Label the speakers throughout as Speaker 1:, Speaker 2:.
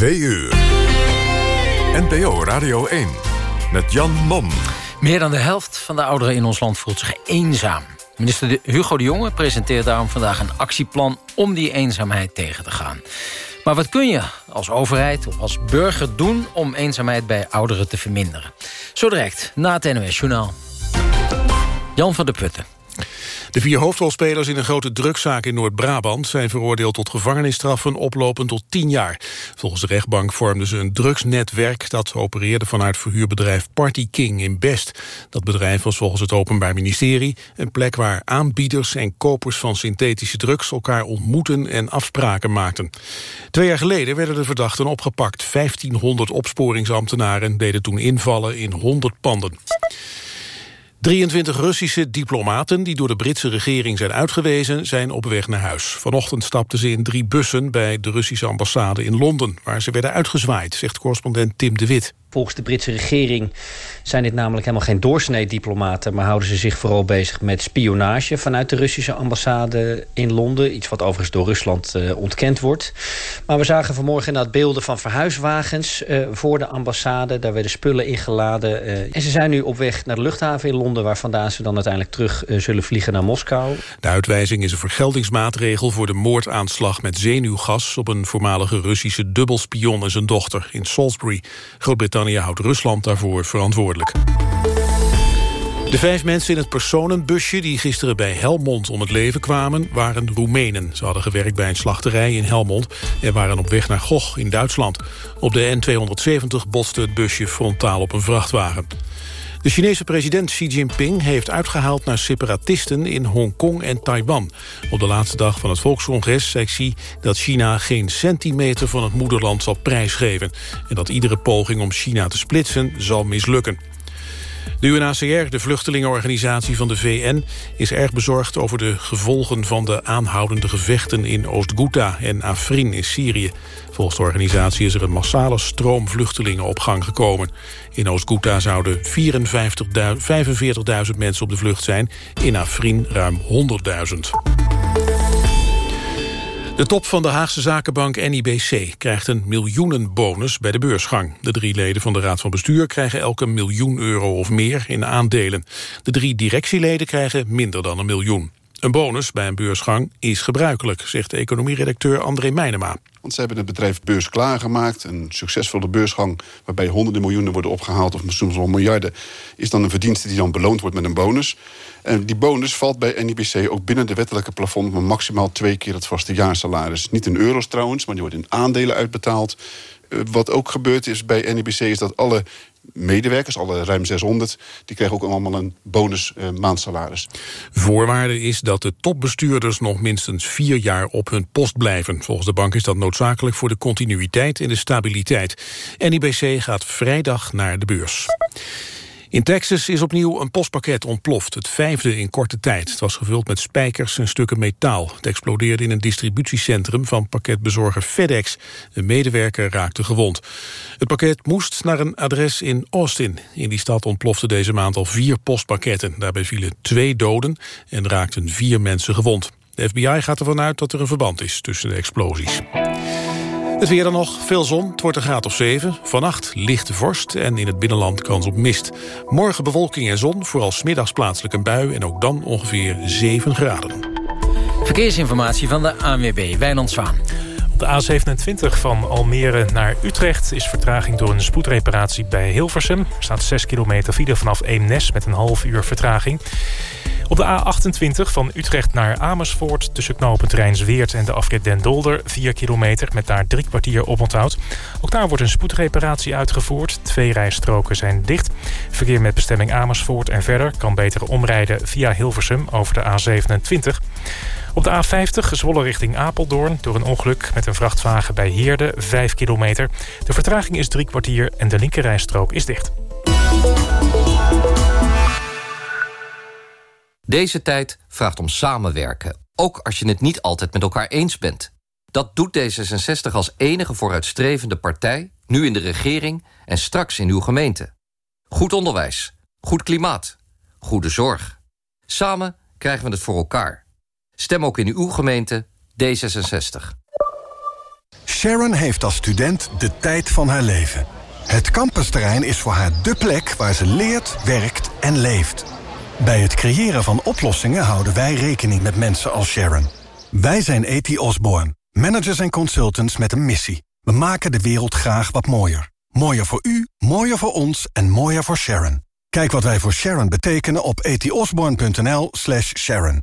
Speaker 1: 2 uur. NPO Radio 1 met Jan Mom.
Speaker 2: Meer dan de helft van de ouderen in ons land voelt zich eenzaam. Minister Hugo de Jonge presenteert daarom vandaag een actieplan... om die eenzaamheid tegen te gaan. Maar wat kun je als overheid of als burger doen... om eenzaamheid bij ouderen te verminderen? Zo direct, na het NOS Journaal. Jan van der Putten.
Speaker 3: De vier hoofdrolspelers in een grote drugszaak in Noord-Brabant... zijn veroordeeld tot gevangenisstraffen oplopend tot tien jaar. Volgens de rechtbank vormden ze een drugsnetwerk... dat opereerde vanuit verhuurbedrijf Party King in Best. Dat bedrijf was volgens het Openbaar Ministerie... een plek waar aanbieders en kopers van synthetische drugs... elkaar ontmoeten en afspraken maakten. Twee jaar geleden werden de verdachten opgepakt. 1500 opsporingsambtenaren deden toen invallen in 100 panden. 23 Russische diplomaten die door de Britse regering zijn uitgewezen... zijn op weg naar huis. Vanochtend stapten ze in drie bussen bij de Russische ambassade in Londen... waar ze werden uitgezwaaid, zegt correspondent Tim de Wit.
Speaker 4: Volgens de Britse regering zijn dit namelijk helemaal geen doorsnee-diplomaten... maar houden ze zich vooral bezig met spionage vanuit de Russische ambassade in Londen. Iets wat overigens door Rusland uh, ontkend wordt. Maar we zagen vanmorgen inderdaad beelden van verhuiswagens uh, voor de ambassade. Daar werden spullen ingeladen. Uh, en ze zijn nu op weg naar de luchthaven in Londen... waar vandaan ze dan uiteindelijk terug zullen vliegen naar Moskou.
Speaker 3: De uitwijzing is een vergeldingsmaatregel voor de moordaanslag met zenuwgas... op een voormalige Russische dubbelspion en zijn dochter in Salisbury, Groot-Brittannië Groot-Brittannië houdt Rusland daarvoor verantwoordelijk. De vijf mensen in het personenbusje die gisteren bij Helmond om het leven kwamen... waren Roemenen. Ze hadden gewerkt bij een slachterij in Helmond... en waren op weg naar Goch in Duitsland. Op de N270 botste het busje frontaal op een vrachtwagen. De Chinese president Xi Jinping heeft uitgehaald naar separatisten in Hongkong en Taiwan. Op de laatste dag van het volkscongres zei Xi dat China geen centimeter van het moederland zal prijsgeven. En dat iedere poging om China te splitsen zal mislukken. De UNHCR, de vluchtelingenorganisatie van de VN... is erg bezorgd over de gevolgen van de aanhoudende gevechten... in Oost-Ghouta en Afrin in Syrië. Volgens de organisatie is er een massale stroom vluchtelingen op gang gekomen. In Oost-Ghouta zouden 45.000 mensen op de vlucht zijn. In Afrin ruim 100.000. De top van de Haagse zakenbank NIBC krijgt een miljoenenbonus bij de beursgang. De drie leden van de Raad van Bestuur krijgen elk een miljoen euro of meer in aandelen. De drie directieleden krijgen minder dan een miljoen. Een bonus bij een beursgang is gebruikelijk, zegt economieredacteur André Meijnema.
Speaker 5: Want ze hebben het bedrijf beurs klaargemaakt. Een succesvolle beursgang waarbij honderden miljoenen worden opgehaald... of soms wel miljarden, is dan een verdienste die dan beloond wordt met een bonus. En die bonus valt bij NIBC ook binnen de wettelijke plafond... van maximaal twee keer het vaste jaarsalaris. Niet in euro's trouwens, maar die wordt in aandelen uitbetaald. Eh, wat ook gebeurt is bij NIBC is dat alle medewerkers, alle ruim 600... die krijgen ook allemaal een bonus uh, maandsalaris.
Speaker 3: Voorwaarde is dat de topbestuurders nog minstens vier jaar op hun post blijven. Volgens de bank is dat noodzakelijk voor de continuïteit en de stabiliteit. NIBC gaat vrijdag naar de beurs. In Texas is opnieuw een postpakket ontploft, het vijfde in korte tijd. Het was gevuld met spijkers en stukken metaal. Het explodeerde in een distributiecentrum van pakketbezorger FedEx. Een medewerker raakte gewond. Het pakket moest naar een adres in Austin. In die stad ontplofte deze maand al vier postpakketten. Daarbij vielen twee doden en raakten vier mensen gewond. De FBI gaat ervan uit dat er een verband is tussen de explosies. Het weer dan nog, veel zon, het wordt een graad of 7. Vannacht lichte vorst en in het binnenland kans op mist. Morgen bewolking en zon, vooral smiddags plaatselijk een bui... en ook dan ongeveer 7 graden.
Speaker 2: Verkeersinformatie van de ANWB, Wijnand Zwaan.
Speaker 6: De A27 van Almere naar Utrecht is vertraging door een spoedreparatie bij Hilversum. Er staat 6 kilometer file vanaf Eemnes met een half uur vertraging. Op de A28 van Utrecht naar Amersfoort... tussen knooppunt Rijnsweert en de afrit Den Dolder... 4 kilometer met daar drie kwartier oponthoud. Ook daar wordt een spoedreparatie uitgevoerd. Twee rijstroken zijn dicht. Verkeer met bestemming Amersfoort en verder... kan beter omrijden via Hilversum over de A27. Op de A50 Zwolle richting Apeldoorn... door een ongeluk met een vrachtwagen bij Heerde, 5 kilometer. De vertraging is drie kwartier en de linkerrijstrook is dicht.
Speaker 7: Deze tijd vraagt om samenwerken, ook als je het niet altijd met elkaar eens bent. Dat doet D66 als enige vooruitstrevende partij, nu in de regering en straks in uw gemeente. Goed onderwijs, goed klimaat, goede zorg. Samen krijgen we het voor elkaar. Stem ook in uw gemeente D66.
Speaker 8: Sharon heeft als student de tijd van haar leven. Het campusterrein is voor haar dé plek waar ze leert, werkt en leeft. Bij het creëren van oplossingen houden wij rekening met mensen als Sharon. Wij zijn E.T. Osborne, managers en consultants met een missie. We maken de wereld graag wat mooier. Mooier voor u, mooier voor ons en mooier voor Sharon. Kijk wat wij voor Sharon betekenen op etiosborn.nl slash Sharon.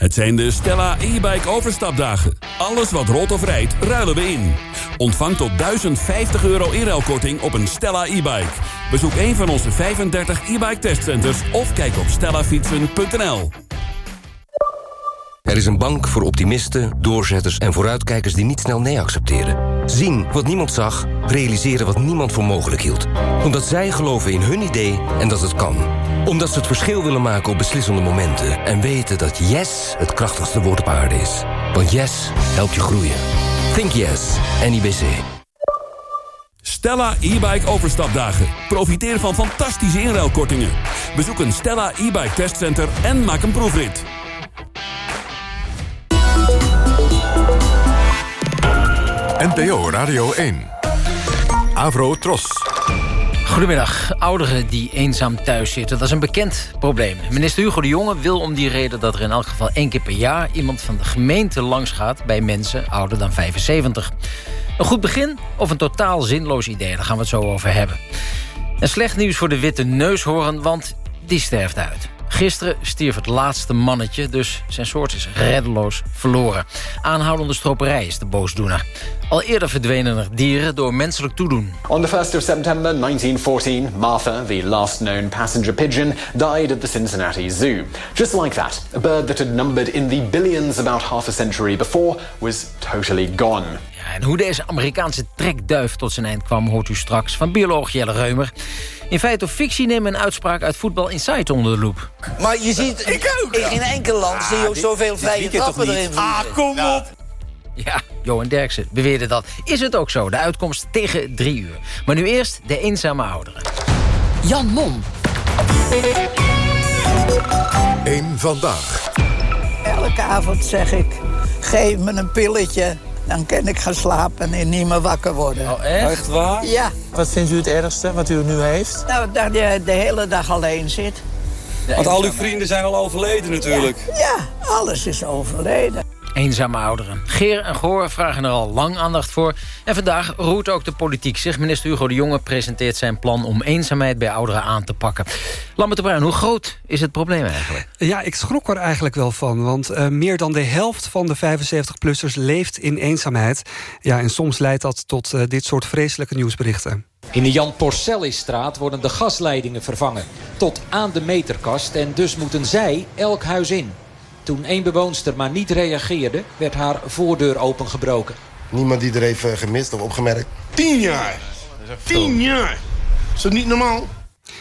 Speaker 9: Het zijn de Stella e-bike overstapdagen. Alles wat rolt of rijdt, ruilen we in. Ontvang tot 1050 euro inruilkorting op een Stella e-bike. Bezoek een van onze 35 e-bike testcenters of kijk op stellafietsen.nl.
Speaker 10: Er is een bank voor optimisten, doorzetters en vooruitkijkers die niet snel nee accepteren. Zien wat niemand zag, realiseren wat niemand voor mogelijk hield. Omdat zij geloven in hun idee en dat het kan. Omdat ze het verschil willen maken op beslissende momenten. En weten dat yes het krachtigste woord op aarde is. Want yes helpt je groeien. Think yes, NIBC.
Speaker 9: Stella e-bike overstapdagen. Profiteer van fantastische inruilkortingen. Bezoek een Stella e-bike testcenter en maak een proefrit.
Speaker 1: NPO Radio 1. Avro Tros.
Speaker 2: Goedemiddag. Ouderen die eenzaam thuis zitten, dat is een bekend probleem. Minister Hugo de Jonge wil om die reden dat er in elk geval één keer per jaar... iemand van de gemeente langs gaat bij mensen ouder dan 75. Een goed begin of een totaal zinloos idee, daar gaan we het zo over hebben. En slecht nieuws voor de witte neushoorn, want die sterft uit. Gisteren stierf het laatste mannetje, dus zijn soort is reddeloos verloren. Aanhoudende stroperij is de boosdoener. Al eerder verdwenen er dieren door menselijk toedoen.
Speaker 11: On the 1st of September 1914, Martha, the last known passenger pigeon, died at the Cincinnati Zoo. Just like that, a bird that had numbered in the billions about half a century before was totally gone.
Speaker 2: Ja, en hoe deze Amerikaanse trekduif tot zijn eind kwam... hoort u straks van bioloog Jelle Reumer. In feite of fictie nemen een uitspraak uit Voetbal Insight onder de loep.
Speaker 12: Maar je ziet,
Speaker 13: Ik ook.
Speaker 12: in geen enkel land zie je ook zoveel vrije trappen erin
Speaker 13: Ah, kom op.
Speaker 2: Ja, Johan Derksen beweerde dat. Is het ook zo? De uitkomst tegen drie uur. Maar nu eerst de eenzame ouderen.
Speaker 14: Jan Mom.
Speaker 1: Eén vandaag.
Speaker 15: Elke avond zeg ik, geef me een pilletje. Dan kan ik gaan slapen en niet meer wakker worden.
Speaker 2: Oh, echt?
Speaker 13: Echt waar?
Speaker 15: Ja,
Speaker 13: Wat vindt u het ergste wat u nu heeft?
Speaker 15: nou, dat je de hele dag alleen zit.
Speaker 13: Want al uw vrienden zijn al overleden natuurlijk.
Speaker 15: Ja, alles is overleden.
Speaker 2: Eenzame ouderen. Geer en Goor vragen er al lang aandacht voor. En vandaag roert ook de politiek zich. Minister Hugo de Jonge presenteert zijn plan om eenzaamheid bij ouderen aan te pakken. Lambert de Bruin, hoe groot is het probleem eigenlijk?
Speaker 16: Ja, ik schrok er eigenlijk wel van. Want uh, meer dan de helft van de 75-plussers leeft in eenzaamheid. Ja, en soms leidt dat tot uh, dit soort vreselijke nieuwsberichten.
Speaker 17: In de Jan Porcellistraat worden de gasleidingen vervangen. Tot aan de meterkast. En dus moeten zij elk huis in. Toen één bewoonster maar niet reageerde, werd haar voordeur opengebroken.
Speaker 18: Niemand die er heeft gemist of opgemerkt.
Speaker 19: Tien jaar! Tien jaar! Is dat niet normaal?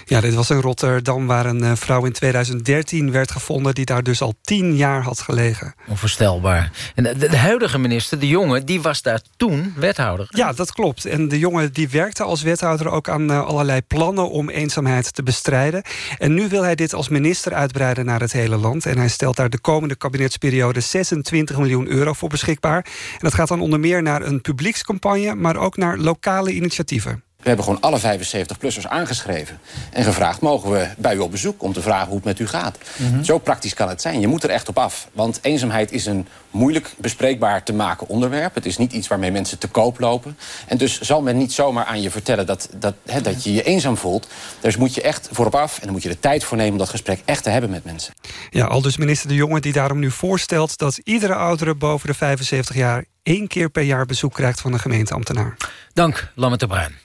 Speaker 16: Ja, dit was in Rotterdam waar een vrouw in 2013 werd gevonden... die daar dus al tien jaar had gelegen.
Speaker 2: Onvoorstelbaar. En de, de, huidige minister, de jongen, die was daar toen wethouder.
Speaker 16: Ja, dat klopt. En de jongen die werkte als wethouder ook aan uh, allerlei plannen... om eenzaamheid te bestrijden. En nu wil hij dit als minister uitbreiden naar het hele land. En hij stelt daar de komende kabinetsperiode 26 miljoen euro voor beschikbaar. En dat gaat dan onder meer naar een publiekscampagne... maar ook naar lokale initiatieven.
Speaker 20: We hebben gewoon alle 75-plussers aangeschreven en gevraagd... mogen we bij u op bezoek om te vragen hoe het met u gaat. Mm -hmm. Zo praktisch kan het zijn. Je moet er echt op af. Want eenzaamheid is een moeilijk bespreekbaar te maken onderwerp. Het is niet iets waarmee mensen te koop lopen. En dus zal men niet zomaar aan je vertellen dat, dat, dat je je eenzaam voelt. Dus moet je echt voorop af en dan moet je de tijd voor nemen... om dat gesprek echt te hebben met mensen.
Speaker 16: Ja, al dus minister De Jonge die daarom nu voorstelt... dat iedere oudere boven de 75 jaar één keer per jaar bezoek krijgt van een gemeenteambtenaar.
Speaker 2: Dank, Lammert de Bruin.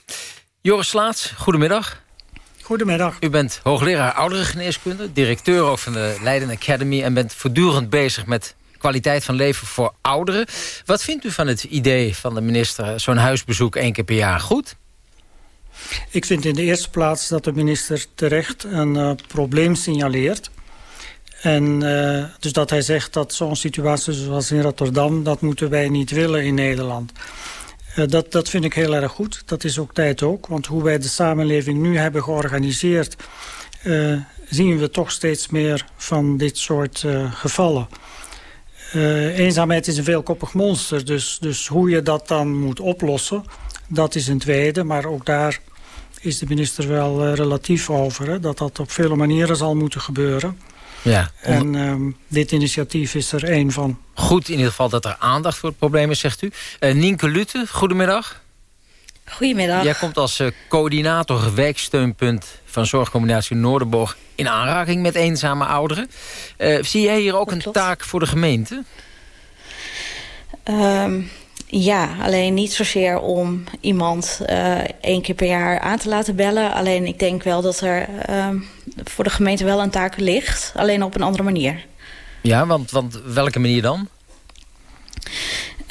Speaker 2: Joris Slaats, goedemiddag.
Speaker 21: Goedemiddag.
Speaker 2: U bent hoogleraar ouderengeneeskunde, directeur ook van de Leiden Academy... en bent voortdurend bezig met kwaliteit van leven voor ouderen. Wat vindt u van het idee van de minister... zo'n huisbezoek één keer per jaar goed?
Speaker 21: Ik vind in de eerste plaats dat de minister terecht een uh, probleem signaleert. En uh, dus dat hij zegt dat zo'n situatie zoals in Rotterdam... dat moeten wij niet willen in Nederland. Uh, dat, dat vind ik heel erg goed. Dat is ook tijd ook. Want hoe wij de samenleving nu hebben georganiseerd... Uh, zien we toch steeds meer van dit soort gevallen. eenzaamheid is een veelkoppig monster. Dus, dus hoe je dat dan moet oplossen... dat is een tweede. Maar ook daar is de minister wel relatief over. Hè? Dat dat op vele manieren zal moeten gebeuren... Ja, En um, dit initiatief is er één van.
Speaker 2: Goed in ieder geval dat er aandacht voor het probleem is, zegt u. Uh, Nienke Lutte, goedemiddag.
Speaker 22: Goedemiddag.
Speaker 2: Jij komt als uh, coördinator wijksteunpunt van Zorgcombinatie Noorderborg... in aanraking met eenzame ouderen. Uh, zie jij hier ook een taak voor de gemeente?
Speaker 22: Um, ja, alleen niet zozeer om iemand uh, één keer per jaar aan te laten bellen. Alleen ik denk wel dat er uh, voor de gemeente wel een taak ligt. Alleen op een andere manier.
Speaker 2: Ja, want, want welke manier dan?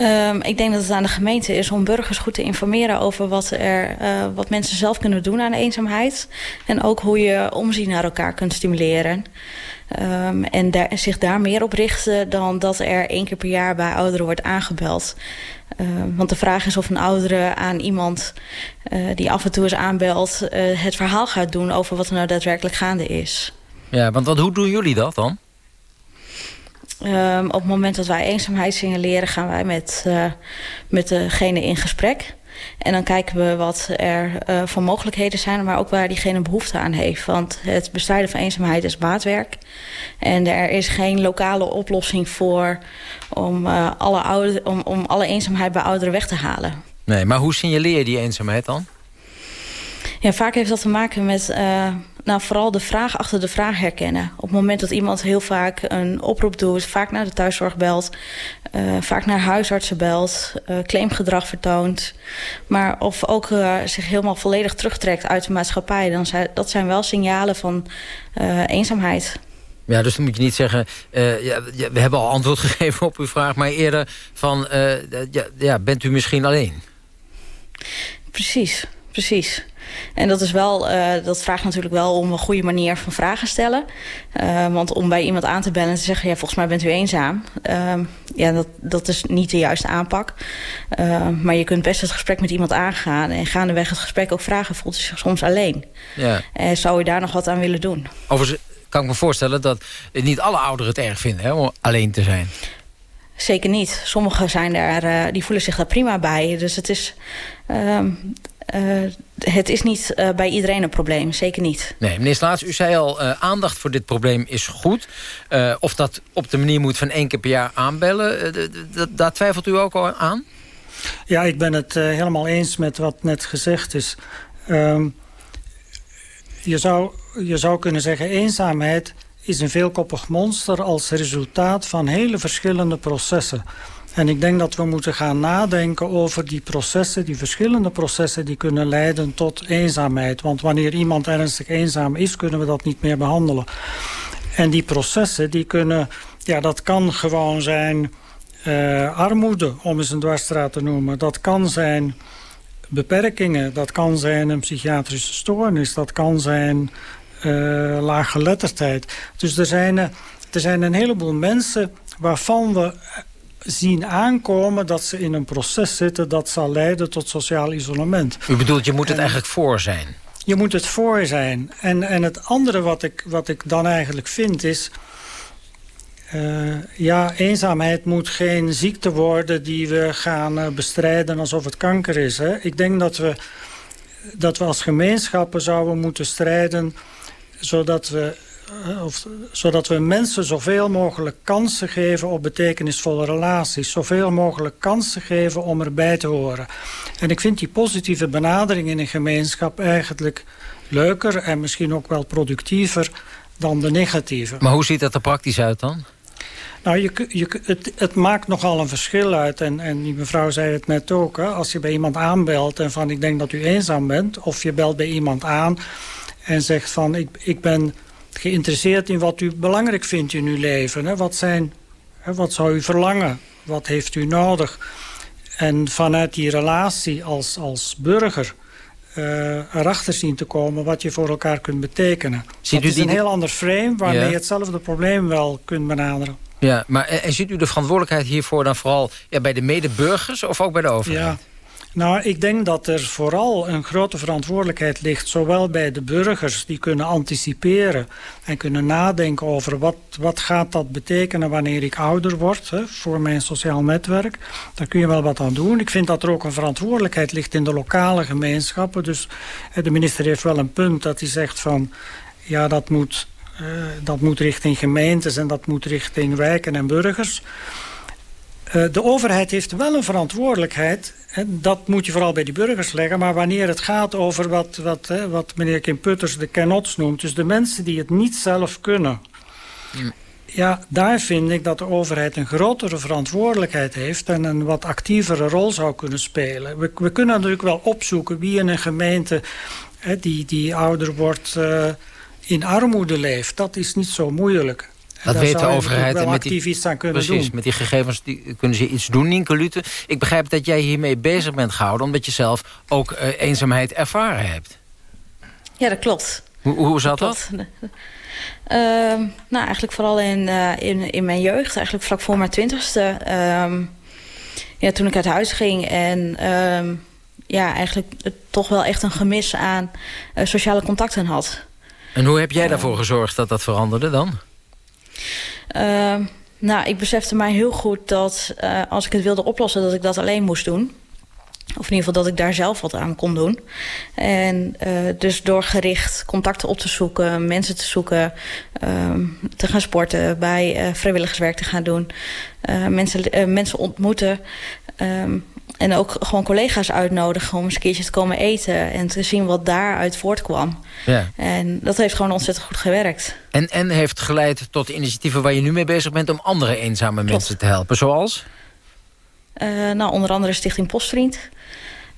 Speaker 22: Um, ik denk dat het aan de gemeente is om burgers goed te informeren over wat, er, uh, wat mensen zelf kunnen doen aan eenzaamheid. En ook hoe je omzien naar elkaar kunt stimuleren. Um, en zich daar meer op richten dan dat er één keer per jaar bij ouderen wordt aangebeld. Uh, want de vraag is of een oudere aan iemand uh, die af en toe eens aanbelt... Uh, het verhaal gaat doen over wat er nou daadwerkelijk gaande is.
Speaker 2: Ja, want wat, hoe doen jullie dat dan?
Speaker 22: Um, op het moment dat wij eenzaamheid signaleren... gaan wij met, met degene in gesprek... En dan kijken we wat er uh, voor mogelijkheden zijn... maar ook waar diegene behoefte aan heeft. Want het bestrijden van eenzaamheid is maatwerk. En er is geen lokale oplossing voor... om, uh, alle, ouder, om, om alle eenzaamheid bij ouderen weg te halen.
Speaker 2: Nee, maar hoe signaleer je die eenzaamheid dan?
Speaker 22: Ja, vaak heeft dat te maken met nou, vooral de vraag achter de vraag herkennen. Op het moment dat iemand heel vaak een oproep doet... vaak naar de thuiszorg belt, uh, vaak naar huisartsen belt... Uh, claimgedrag vertoont... maar of ook zich helemaal volledig terugtrekt uit de maatschappij... Dan zijn, dat zijn wel signalen van eenzaamheid.
Speaker 2: Ja, dus dan moet je niet zeggen... Uh, ja, we hebben al antwoord gegeven op uw vraag... maar eerder van, uh, ja, ja, bent u misschien alleen?
Speaker 22: Precies, precies. En dat, is wel, uh, dat vraagt natuurlijk wel om een goede manier van vragen stellen. Uh, want om bij iemand aan te bellen en te zeggen... ja, volgens mij bent u eenzaam. Uh, ja, dat, dat is niet de juiste aanpak. maar je kunt best het gesprek met iemand aangaan... en gaandeweg het gesprek ook vragen... voelt u zich soms alleen? Ja. En zou u daar nog wat aan willen doen?
Speaker 2: Overigens kan ik me voorstellen dat niet alle ouderen het erg vinden... Hè, om alleen te zijn.
Speaker 22: Zeker niet. Sommigen zijn er, die voelen zich daar prima bij. Dus het is... Uh, het is niet uh, bij iedereen een probleem, zeker niet.
Speaker 2: Nee, meneer Slaats, u zei al, uh, aandacht voor dit probleem is goed. of dat op de manier moet van één keer per jaar aanbellen, daar twijfelt u ook al aan?
Speaker 21: Ja, ik ben het helemaal eens met wat net gezegd is. Um, je, zou, je zou kunnen zeggen, eenzaamheid is een veelkoppig monster... als resultaat van hele verschillende processen. En ik denk dat we moeten gaan nadenken over die processen, die verschillende processen die kunnen leiden tot eenzaamheid. Want wanneer iemand ernstig eenzaam is, kunnen we dat niet meer behandelen. En die processen, die kunnen, ja, dat kan gewoon zijn uh, armoede, om eens een dwarsstraat te noemen. Dat kan zijn beperkingen, dat kan zijn een psychiatrische stoornis, dat kan zijn uh, laaggeletterdheid. Dus er zijn, er zijn een heleboel mensen waarvan we zien aankomen dat ze in een proces zitten... dat zal leiden tot sociaal isolement.
Speaker 2: U bedoelt, je moet het eigenlijk voor zijn?
Speaker 21: Je moet het voor zijn. En, en het andere wat ik, wat ik dan eigenlijk vind is... Uh, ja, eenzaamheid moet geen ziekte worden die we gaan uh, bestrijden alsof het kanker is. Hè? Ik denk dat we, dat we als gemeenschappen zouden moeten strijden... zodat we eh, of, zodat we mensen zoveel mogelijk kansen geven op betekenisvolle relaties. Zoveel mogelijk kansen geven om erbij te horen. En ik vind die positieve benadering in een gemeenschap eigenlijk leuker en misschien ook wel productiever dan de negatieve.
Speaker 2: Maar hoe ziet dat er praktisch uit dan?
Speaker 21: Nou, je, je, het, het, maakt nogal een verschil uit. En, en die mevrouw zei het net ook. Hè, als je bij iemand aanbelt en van ik denk dat u eenzaam bent. Of je belt bij iemand aan en zegt van ik, ik ben geïnteresseerd in wat u belangrijk vindt in uw leven. Hè? Wat zijn Wat zou u verlangen? Wat heeft u nodig? En vanuit die relatie als, als burger uh, erachter zien te komen wat je voor elkaar kunt betekenen. Ziet dat u is een heel ander frame waarmee je hetzelfde probleem wel kunt benaderen.
Speaker 2: Ja, maar en ziet u de verantwoordelijkheid hiervoor dan vooral ja, bij de medeburgers of ook bij de overheid?
Speaker 21: Ja. Nou, ik denk dat er vooral een grote verantwoordelijkheid ligt... zowel bij de burgers die kunnen anticiperen... en kunnen nadenken over wat, wat gaat dat betekenen wanneer ik ouder word... Hè, voor mijn sociaal netwerk. Daar kun je wel wat aan doen. Ik vind dat er ook een verantwoordelijkheid ligt in de lokale gemeenschappen. Dus de minister heeft wel een punt dat hij zegt van... ja, dat moet, uh, dat moet richting gemeentes en dat moet richting wijken en burgers... Uh, de overheid heeft wel een verantwoordelijkheid dat moet je vooral bij die burgers leggen. Maar wanneer het gaat over wat, wat, hè, wat meneer Kim Putters de canots noemt... dus de mensen die het niet zelf kunnen... Ja, daar vind ik dat de overheid een grotere verantwoordelijkheid heeft... en een wat actievere rol zou kunnen spelen. We, we kunnen natuurlijk wel opzoeken wie in een gemeente... Hè, die, die ouder wordt, uh, in armoede leeft. Dat is niet zo moeilijk.
Speaker 2: Dat weet de overheid.
Speaker 21: en met die,
Speaker 2: iets
Speaker 21: aan kunnen
Speaker 2: precies,
Speaker 21: doen.
Speaker 2: met die gegevens die, kunnen ze iets doen. Nienke Lute, ik begrijp dat jij hiermee bezig bent gehouden... omdat je zelf ook uh, eenzaamheid ervaren hebt.
Speaker 22: Ja, dat klopt.
Speaker 2: Hoe, hoe zat dat?
Speaker 22: dat? Uh, nou, eigenlijk vooral in, uh, in, in mijn jeugd. Eigenlijk vlak voor mijn twintigste. Uh, ja, toen ik uit huis ging. En ehm, ja, eigenlijk toch wel echt een gemis aan uh, sociale contacten had.
Speaker 2: En hoe heb jij daarvoor gezorgd dat dat veranderde dan?
Speaker 22: Uh, nou, ik besefte mij heel goed dat uh, als ik het wilde oplossen... dat ik dat alleen moest doen. Of in ieder geval dat ik daar zelf wat aan kon doen. En uh, dus door gericht contacten op te zoeken, mensen te zoeken... te gaan sporten, bij vrijwilligerswerk te gaan doen... mensen, mensen ontmoeten... Um, en ook gewoon collega's uitnodigen om eens een keertje te komen eten... en te zien wat daaruit voortkwam. Ja. En dat heeft gewoon ontzettend goed gewerkt.
Speaker 2: En, en heeft geleid tot initiatieven waar je nu mee bezig bent... om andere eenzame Klopt. mensen te helpen, zoals?
Speaker 22: Uh, nou, onder andere Stichting Postvriend.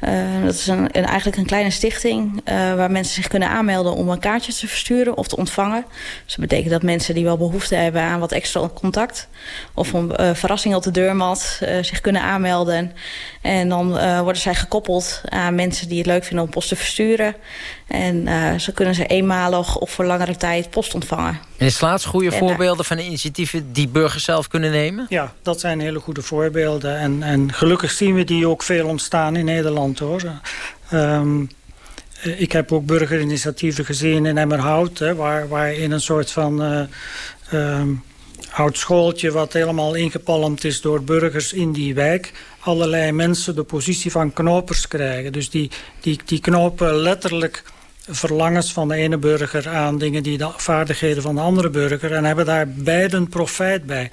Speaker 22: Uh, dat is een, een, eigenlijk een kleine stichting uh, waar mensen zich kunnen aanmelden om een kaartje te versturen of te ontvangen. Dus dat betekent dat mensen die wel behoefte hebben aan wat extra contact of een uh, verrassing op de deurmat zich kunnen aanmelden. En dan worden zij gekoppeld aan mensen die het leuk vinden om post te versturen. En zo kunnen ze eenmalig of voor langere tijd post ontvangen.
Speaker 2: En is laatst goede en, voorbeelden van initiatieven die burgers zelf kunnen nemen?
Speaker 21: Ja, dat zijn hele goede voorbeelden. En, en gelukkig zien we die ook veel ontstaan in Nederland hoor. Um, ik heb ook burgerinitiatieven gezien in Emmerhout... Hè, waar, waar in een soort van um, oud schooltje... wat helemaal ingepalmd is door burgers in die wijk... allerlei mensen de positie van knopers krijgen. Dus die, die, die knopen letterlijk verlangens van de ene burger aan dingen die de vaardigheden van de andere burger en hebben daar beiden profijt bij.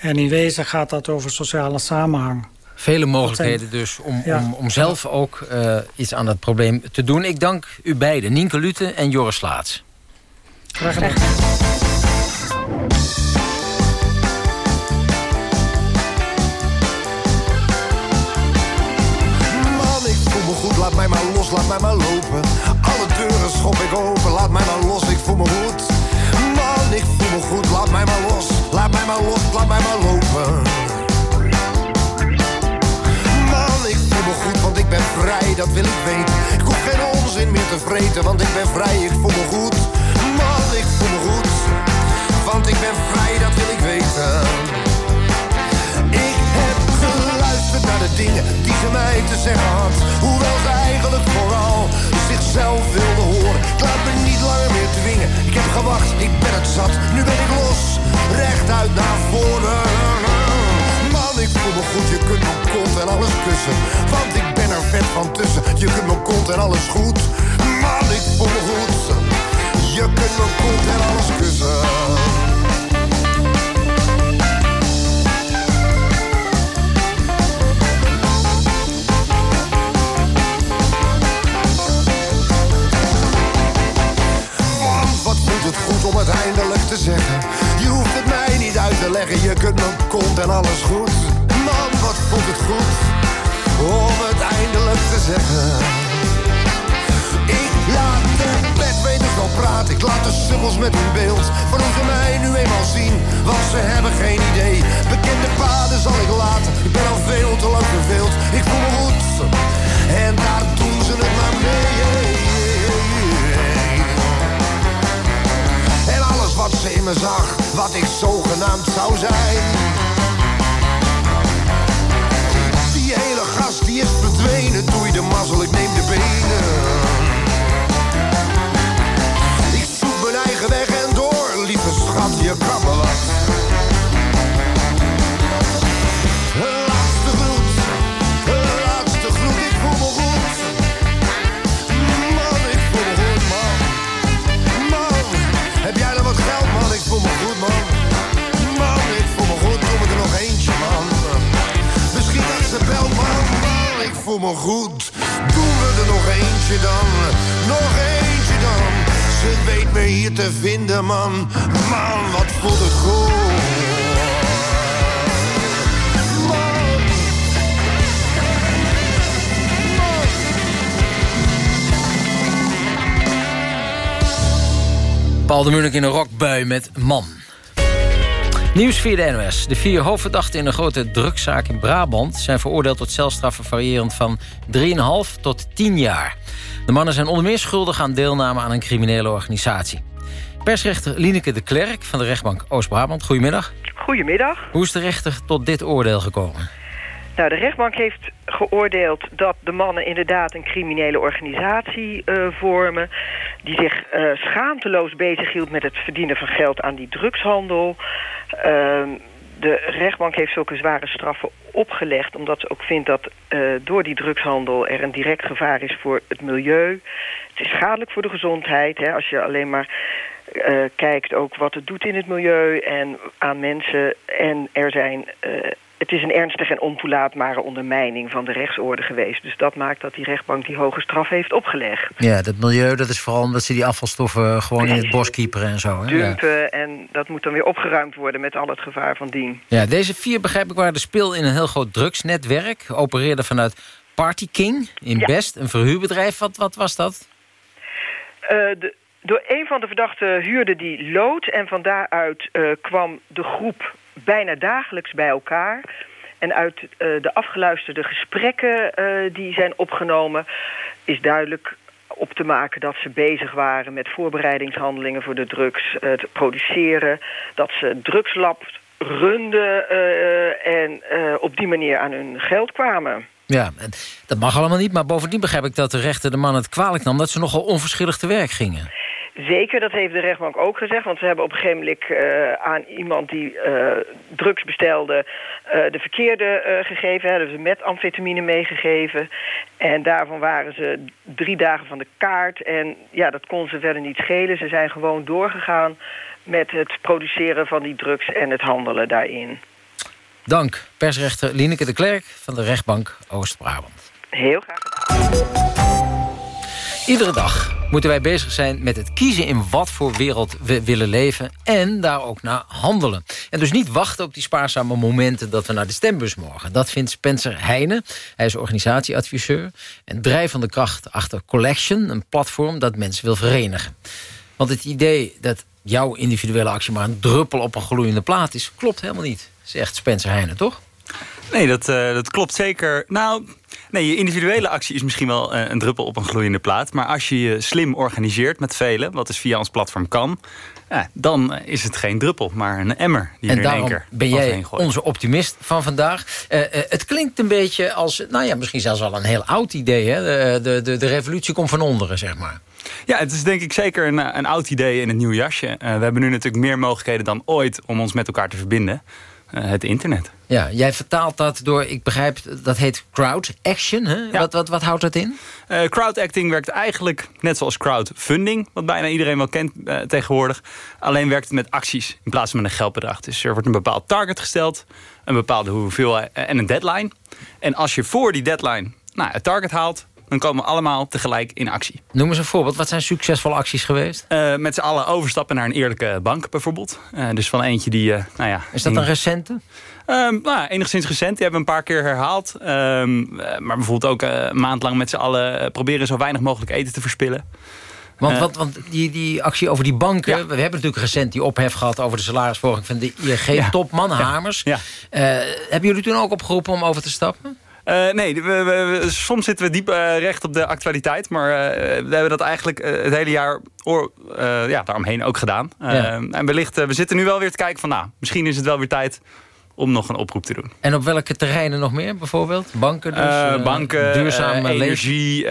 Speaker 21: En in wezen gaat dat over sociale samenhang.
Speaker 2: Vele mogelijkheden dus om, ja. om, om zelf ook uh, iets aan dat probleem te doen. Ik dank u beiden, Nienke Lute en Joris Slaats.
Speaker 21: Graag gedaan.
Speaker 23: Man, ik voel me goed, laat mij maar los, laat mij maar lopen. Alle deuren schop ik open, laat mij maar los, ik voel me goed. Man, ik voel me goed, laat mij maar los, laat mij maar los, laat mij maar lopen. Dat wil ik weten. Ik hoef geen onzin meer te vreten, want ik ben vrij, ik voel me goed. Man, ik voel me goed, want ik ben vrij, dat wil ik weten. Ik heb geluisterd naar de dingen die ze mij te zeggen had. Hoewel ze eigenlijk vooral zichzelf wilde horen. Ik laat me niet langer meer dwingen. Ik heb gewacht, ik ben het zat. Nu ben ik los, rechtuit naar voren. Man, ik voel me goed, je kunt mijn kont en alles kussen. Want ik Je kunt mijn kont en alles goed. Man, ik voel me goed. Je kunt mijn kont en alles kussen. het goed om het eindelijk te zeggen. Je hoeft het mij niet uit te leggen, je kunt mijn kont en alles goed. Man, wat voelt het goed om het eindelijk te zeggen. Ik laat de bedweters wel praten, ik laat de sukkels met hun beeld van hoe mij nu eenmaal zien. Want ze hebben geen idee. Bekende paden zal ik laten. Ik ben al veel te lang verveeld. Ik voel me goed. En daar doen ze het maar mee. En alles wat ze in me zag, wat ik zogenaamd zou zijn. Is verdwenen. Doe je de mazzel, ik neem de benen. Ik zoek mijn eigen weg en door, lieve schat, je kan goed. Doen we er nog eentje dan? Nog eentje dan? Ze weet me hier te vinden, man. Man, wat voelt het goed.
Speaker 2: Paul de Munich in een rockbui met Man. Nieuws via de NOS. De vier hoofdverdachten in een grote drugszaak in Brabant... zijn veroordeeld tot celstraffen variërend van 3,5 tot 10 jaar. De mannen zijn onder meer schuldig aan deelname aan een criminele organisatie. Persrechter Lineke de Klerk van de rechtbank Oost-Brabant. Goedemiddag.
Speaker 24: Goedemiddag.
Speaker 2: Hoe is de rechter tot dit oordeel gekomen?
Speaker 24: Nou, de rechtbank heeft geoordeeld dat de mannen inderdaad een criminele organisatie uh, vormen... die zich uh, schaamteloos bezighield met het verdienen van geld aan die drugshandel. Uh, de rechtbank heeft zulke zware straffen opgelegd... omdat ze ook vindt dat uh, door die drugshandel er een direct gevaar is voor het milieu. Het is schadelijk voor de gezondheid, hè, als je alleen maar... Uh, kijkt ook wat het doet in het milieu en aan mensen. En er zijn uh, het is een ernstige en ontoelaatbare ondermijning van de rechtsorde geweest. Dus dat maakt dat die rechtbank die hoge straf heeft opgelegd.
Speaker 2: Ja, dat milieu, dat is vooral omdat ze die afvalstoffen gewoon Precies. in het bos kieperen en zo. Hè?
Speaker 24: Dumpen ja. en dat moet dan weer opgeruimd worden met al het gevaar van dien.
Speaker 2: Ja, deze vier, begrijp ik, waren de speel in een heel groot drugsnetwerk. Opereerden vanuit Party King in ja. Best, een verhuurbedrijf. Wat, wat was dat?
Speaker 24: Uh, de, door een van de verdachten huurde die lood... en van daaruit uh, kwam de groep bijna dagelijks bij elkaar. En uit uh, de afgeluisterde gesprekken uh, die zijn opgenomen... is duidelijk op te maken dat ze bezig waren met voorbereidingshandelingen voor de drugs. Het produceren, dat ze drugslab runden uh, en op die manier aan hun geld kwamen.
Speaker 2: Ja, dat mag allemaal niet, maar bovendien begrijp ik dat de rechter de man het kwalijk nam... dat ze nogal onverschillig te werk gingen.
Speaker 24: Zeker, dat heeft de rechtbank ook gezegd. Want ze hebben op een gegeven moment uh, aan iemand die uh, drugs bestelde... Uh, de verkeerde gegeven, hebben ze met amfetamine meegegeven. En daarvan waren ze drie dagen van de kaart. En ja, dat kon ze verder niet schelen. Ze zijn gewoon doorgegaan met het produceren van die drugs en het handelen daarin.
Speaker 2: Dank, persrechter Lineke de Klerk van de rechtbank Oost-Brabant.
Speaker 24: Heel graag gedaan.
Speaker 2: Iedere dag moeten wij bezig zijn met het kiezen in wat voor wereld we willen leven... en daar ook naar handelen. En dus niet wachten op die spaarzame momenten dat we naar de stembus mogen. Dat vindt Spencer Heijnen. Hij is organisatieadviseur en drijvende kracht achter Collection... een platform dat mensen wil verenigen. Want het idee dat jouw individuele actie maar een druppel op een gloeiende plaat is... klopt helemaal niet, zegt Spencer Heijnen, toch?
Speaker 25: Nee, dat, uh, dat klopt zeker. Nou, nee, je individuele actie is misschien wel uh, een druppel op een gloeiende plaat. Maar als je je slim organiseert met velen, wat dus via ons platform kan... Ja, dan is het geen druppel, maar een emmer die
Speaker 2: en
Speaker 25: er in één keer
Speaker 2: ben jij onze optimist van vandaag. Uh, het klinkt een beetje als, nou ja, misschien zelfs al een heel oud idee. Hè? De, de, de, de revolutie komt van onderen, zeg maar.
Speaker 25: Ja, het is denk ik zeker een, een oud idee in een nieuw jasje. we hebben nu natuurlijk meer mogelijkheden dan ooit om ons met elkaar te verbinden. Het internet.
Speaker 2: Ja, jij vertaalt dat door, ik begrijp, dat heet crowd action. Hè? Ja. Wat, wat, wat houdt dat in?
Speaker 25: Uh, crowd acting werkt eigenlijk net zoals crowdfunding. Wat bijna iedereen wel kent uh, tegenwoordig. Alleen werkt het met acties in plaats van met een geldbedrag. Dus er wordt een bepaald target gesteld. Een bepaalde hoeveelheid en een deadline. En als je voor die deadline nou, het target haalt dan komen we allemaal tegelijk in actie.
Speaker 2: Noem eens een voorbeeld. Wat zijn succesvolle acties geweest?
Speaker 25: Uh, met z'n allen overstappen naar een eerlijke bank bijvoorbeeld. Uh, dus van eentje die... Uh, nou ja,
Speaker 2: Is dat een recente?
Speaker 25: Um, nou, enigszins recent. Die hebben we een paar keer herhaald. Um, maar bijvoorbeeld ook een maand lang met z'n allen proberen zo weinig mogelijk eten te verspillen.
Speaker 2: Want,
Speaker 25: Eh,
Speaker 2: want, want die, die actie over die banken...
Speaker 25: Ja.
Speaker 2: we hebben natuurlijk recent die ophef gehad... over de salarisverhoging van de ING-topman Hamers.
Speaker 25: Ja.
Speaker 2: Eh, hebben jullie toen ook opgeroepen om over te stappen?
Speaker 25: Eh, nee, we, we- we- soms zitten we diep eh, recht op de actualiteit. Maar eh, we hebben dat eigenlijk het hele jaar oor, ja, daaromheen ook gedaan.
Speaker 2: Ja.
Speaker 25: En wellicht, we zitten nu wel weer te kijken van... nou, misschien is het wel weer tijd om nog een oproep te doen.
Speaker 2: En op welke terreinen nog meer bijvoorbeeld? Banken dus?
Speaker 25: Eh,
Speaker 2: eh,
Speaker 25: banken,
Speaker 2: duurzaam
Speaker 25: eh, energie.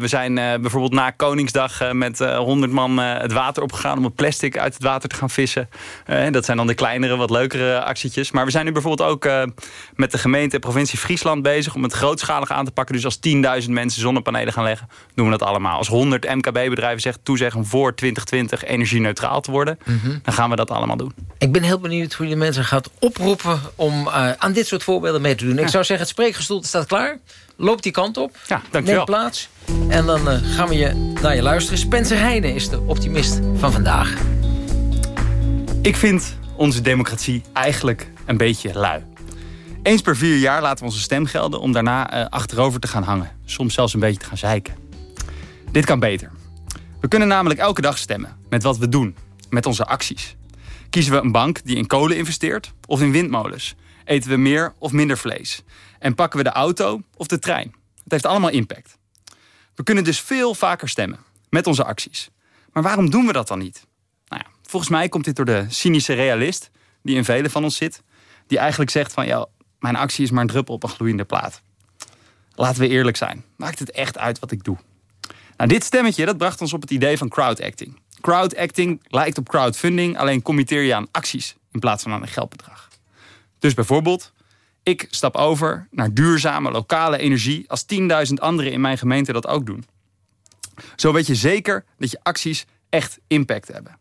Speaker 25: we zijn bijvoorbeeld na Koningsdag met 100 man het water opgegaan... om het plastic uit het water te gaan vissen. Dat zijn dan de kleinere, wat leukere actietjes. Maar we zijn nu bijvoorbeeld ook met de gemeente en provincie Friesland bezig... om het grootschalig aan te pakken. Dus als 10.000 mensen zonnepanelen gaan leggen, doen we dat allemaal. Als 100 MKB-bedrijven toezeggen voor 2020 energie-neutraal te worden...
Speaker 2: Mhm.
Speaker 25: dan gaan we dat allemaal doen.
Speaker 2: Ik ben heel benieuwd hoe je de mensen gaat oproepen... om eh, aan dit soort voorbeelden mee te doen. Ik zou zeggen, het spreekgestoelte staat klaar. Loop die kant op.
Speaker 25: Ja, dankjewel.
Speaker 2: Neem plaats. En dan eh, gaan we je, naar je luisteren. Spencer Heijnen is de optimist van vandaag.
Speaker 25: Ik vind onze democratie eigenlijk een beetje lui. Eens per vier jaar laten we onze stem gelden om daarna eh, achterover te gaan hangen. Soms zelfs een beetje te gaan zeiken. Dit kan beter. We kunnen namelijk elke dag stemmen met wat we doen, met onze acties. Kiezen we een bank die in kolen investeert of in windmolens? Eten we meer of minder vlees? En pakken we de auto of de trein? Het heeft allemaal impact. We kunnen dus veel vaker stemmen met onze acties. Maar waarom doen we dat dan niet? Nou ja, volgens mij komt dit door de cynische realist die in velen van ons zit. Die eigenlijk zegt van, ja, mijn actie is maar een druppel op een gloeiende plaat. Laten we eerlijk zijn. Maakt het echt uit wat ik doe? Nou, dit stemmetje dat bracht ons op het idee van crowdacting. Crowdacting lijkt op crowdfunding, alleen committeer je aan acties in plaats van aan een geldbedrag. Dus bijvoorbeeld, ik stap over naar duurzame lokale energie als 10.000 anderen in mijn gemeente dat ook doen. Zo weet je zeker dat je acties echt impact hebben.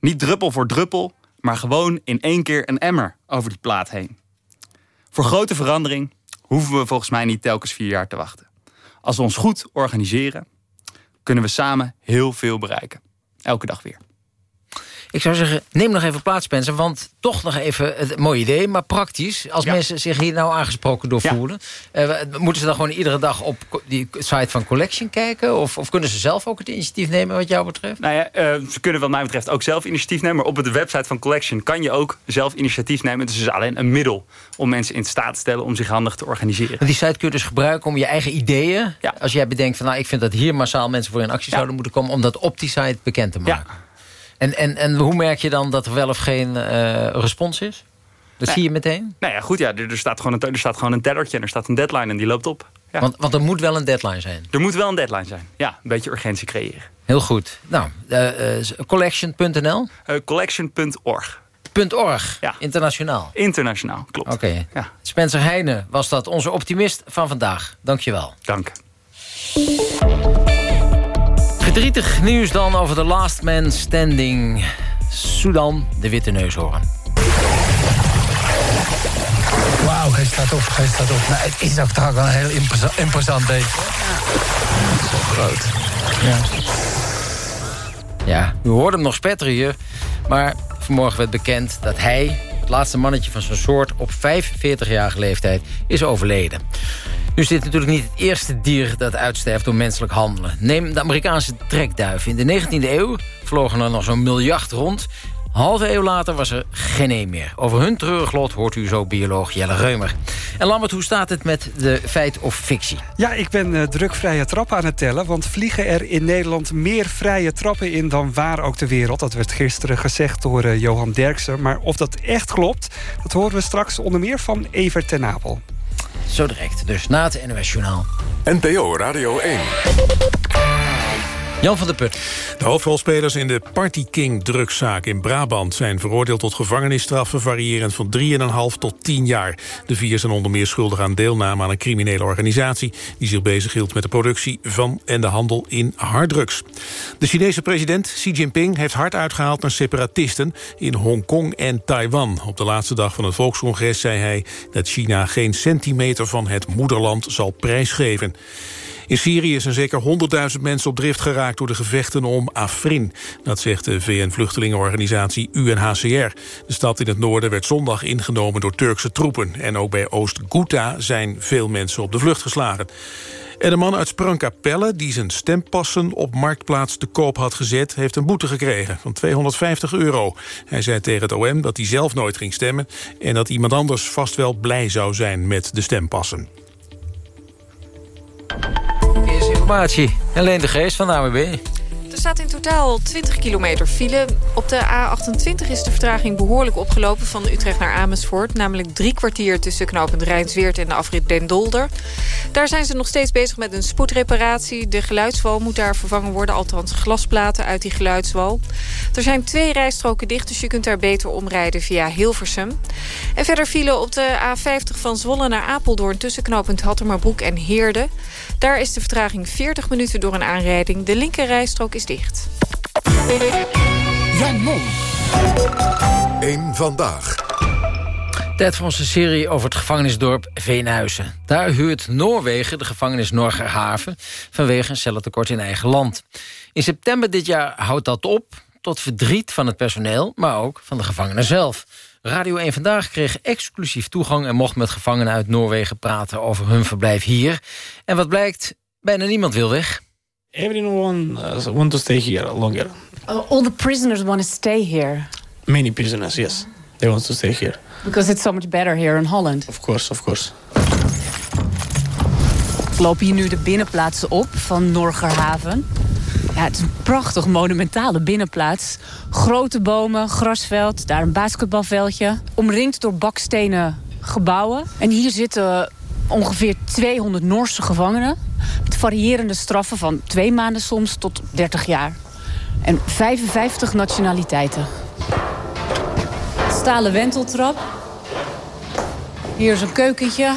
Speaker 25: Niet druppel voor druppel, maar gewoon in één keer een emmer over die plaat heen. Voor grote verandering hoeven we volgens mij niet telkens vier jaar te wachten. Als we ons goed organiseren, kunnen we samen heel veel bereiken. Elke dag weer.
Speaker 2: Ik zou zeggen, neem nog even plaats, Spencer. Want toch nog even, het mooi idee, maar praktisch. Als mensen zich hier nou aangesproken door voelen... eh, moeten ze dan gewoon iedere dag op die site van Collection kijken? Of, of kunnen ze zelf ook het initiatief nemen wat jou betreft?
Speaker 25: Nou ja, eh, ze kunnen wat mij betreft ook zelf initiatief nemen. Maar op de website van Collection kan je ook zelf initiatief nemen. Het is dus alleen een middel om mensen in staat te stellen om zich handig te organiseren.
Speaker 2: Want die site kun je dus gebruiken om je eigen ideeën... als jij bedenkt van nou, ik vind dat hier massaal mensen voor in actie zouden moeten komen... om dat op die site bekend te maken. En, en, en hoe merk je dan dat er wel of geen eh, respons is? Dat
Speaker 25: Nee.
Speaker 2: zie je meteen?
Speaker 25: Nou ja, goed, ja, er, er staat gewoon een, er staat gewoon een tellertje en er staat een deadline en die loopt op. Ja.
Speaker 2: Want, want er moet wel een deadline zijn.
Speaker 25: Er moet wel een deadline zijn. Ja, een beetje urgentie creëren.
Speaker 2: Heel goed. Nou, eh, eh, collection.nl?
Speaker 25: Eh, collection.org.
Speaker 2: .org, internationaal.
Speaker 25: Internationaal, klopt.
Speaker 2: Oké.
Speaker 25: Ja.
Speaker 2: Spencer Heijnen was dat, onze optimist van vandaag. Dankjewel.
Speaker 25: Dank.
Speaker 2: Verdrietig nieuws dan over de last man standing. Sudan, de witte neushoorn.
Speaker 26: Wauw, hij staat op, hij staat op. Nou, het is ook toch wel een heel imposa- imposant beest. Zo groot.
Speaker 2: Ja. Ja, u hoorde hem nog spetteren hier. Maar vanmorgen werd bekend dat hij, het laatste mannetje van zijn soort... op 45-jarige leeftijd is overleden. Nu is dit natuurlijk niet het eerste dier dat uitsterft door menselijk handelen. Neem de Amerikaanse trekduif. In de 19e eeuw vlogen er nog zo'n miljard rond. Halve eeuw later was er geen één meer. Over hun treurig lot hoort u zo bioloog Jelle Reumer. En Lambert, hoe staat het met de feit of fictie?
Speaker 16: Ja, ik ben eh, druk vrije trappen aan het tellen. Want vliegen er in Nederland meer vrije trappen in dan waar ook ter wereld. Dat werd gisteren gezegd door eh, Johan Derksen. Maar of dat echt klopt, dat horen we straks onder meer van Evert ten Apel.
Speaker 2: Zo direct, dus na het NOS Journaal.
Speaker 1: NPO Radio 1.
Speaker 2: Jan van der Put.
Speaker 27: De hoofdrolspelers in de Party King drugszaak in Brabant... zijn veroordeeld tot gevangenisstraffen variërend van 3,5 tot 10 jaar. De vier zijn onder meer schuldig aan deelname aan een criminele organisatie... die zich bezighield met de productie van en de handel in harddrugs. De Chinese president Xi Jinping heeft hard uitgehaald naar separatisten... in Hongkong en Taiwan. Op de laatste dag van het volkscongres zei hij... dat China geen centimeter van het moederland zal prijsgeven. In Syrië zijn zeker 100.000 mensen op drift geraakt door de gevechten om Afrin. Dat zegt de VN-vluchtelingenorganisatie UNHCR. De stad in het noorden werd zondag ingenomen door Turkse troepen. En ook bij Oost-Ghouta zijn veel mensen op de vlucht geslagen. En de man uit Sprangkapelle, die zijn stempassen op Marktplaats te koop had gezet... heeft een boete gekregen van 250 euro. Hij zei tegen het OM dat hij zelf nooit ging stemmen... en dat iemand anders vast wel blij zou zijn met de stempassen.
Speaker 2: Informatie. Alleen de Geest van de AWB.
Speaker 28: Er staat in totaal 20 kilometer file. Op de A28 is de vertraging behoorlijk opgelopen van Utrecht naar Amersfoort. Namelijk drie kwartier tussen knooppunt Rijnsweert en de afrit Den Dolder. Daar zijn ze nog steeds bezig met een spoedreparatie. De geluidswal moet daar vervangen worden, althans glasplaten uit die geluidswal. Er zijn twee rijstroken dicht, dus je kunt daar beter omrijden via Hilversum. En verder file op de A50 van Zwolle naar Apeldoorn... tussen knooppunt Hattermerbroek en Heerde. Daar is de vertraging 40 minuten door een aanrijding. De linker rijstrook is dicht.
Speaker 1: Jan Mom. Eén vandaag.
Speaker 2: Tijd voor onze serie over het gevangenisdorp Veenhuizen. Daar huurt Noorwegen de gevangenis Norgerhaven... vanwege een cellentekort in eigen land. In september dit jaar houdt dat op... tot verdriet van het personeel, maar ook van de gevangenen zelf. Radio 1 Vandaag kreeg exclusief toegang... en mocht met gevangenen uit Noorwegen praten over hun verblijf hier. En wat blijkt, bijna niemand wil weg.
Speaker 13: Everyone uh, want to stay here longer.
Speaker 29: Uh, all the prisoners want to stay here.
Speaker 13: Many prisoners, yes. They want to stay here.
Speaker 29: Because it's so much better here in Holland.
Speaker 13: Of course, of course.
Speaker 29: We lopen hier nu de binnenplaatsen op van Norgerhaven. Ja, het is een prachtig monumentale binnenplaats. Grote bomen, grasveld, daar een basketbalveldje. Omringd door bakstenen gebouwen. En hier zitten ongeveer 200 Noorse gevangenen. Met variërende straffen van twee maanden soms tot 30 jaar. En 55 nationaliteiten. Stalen wenteltrap. Hier is een keukentje.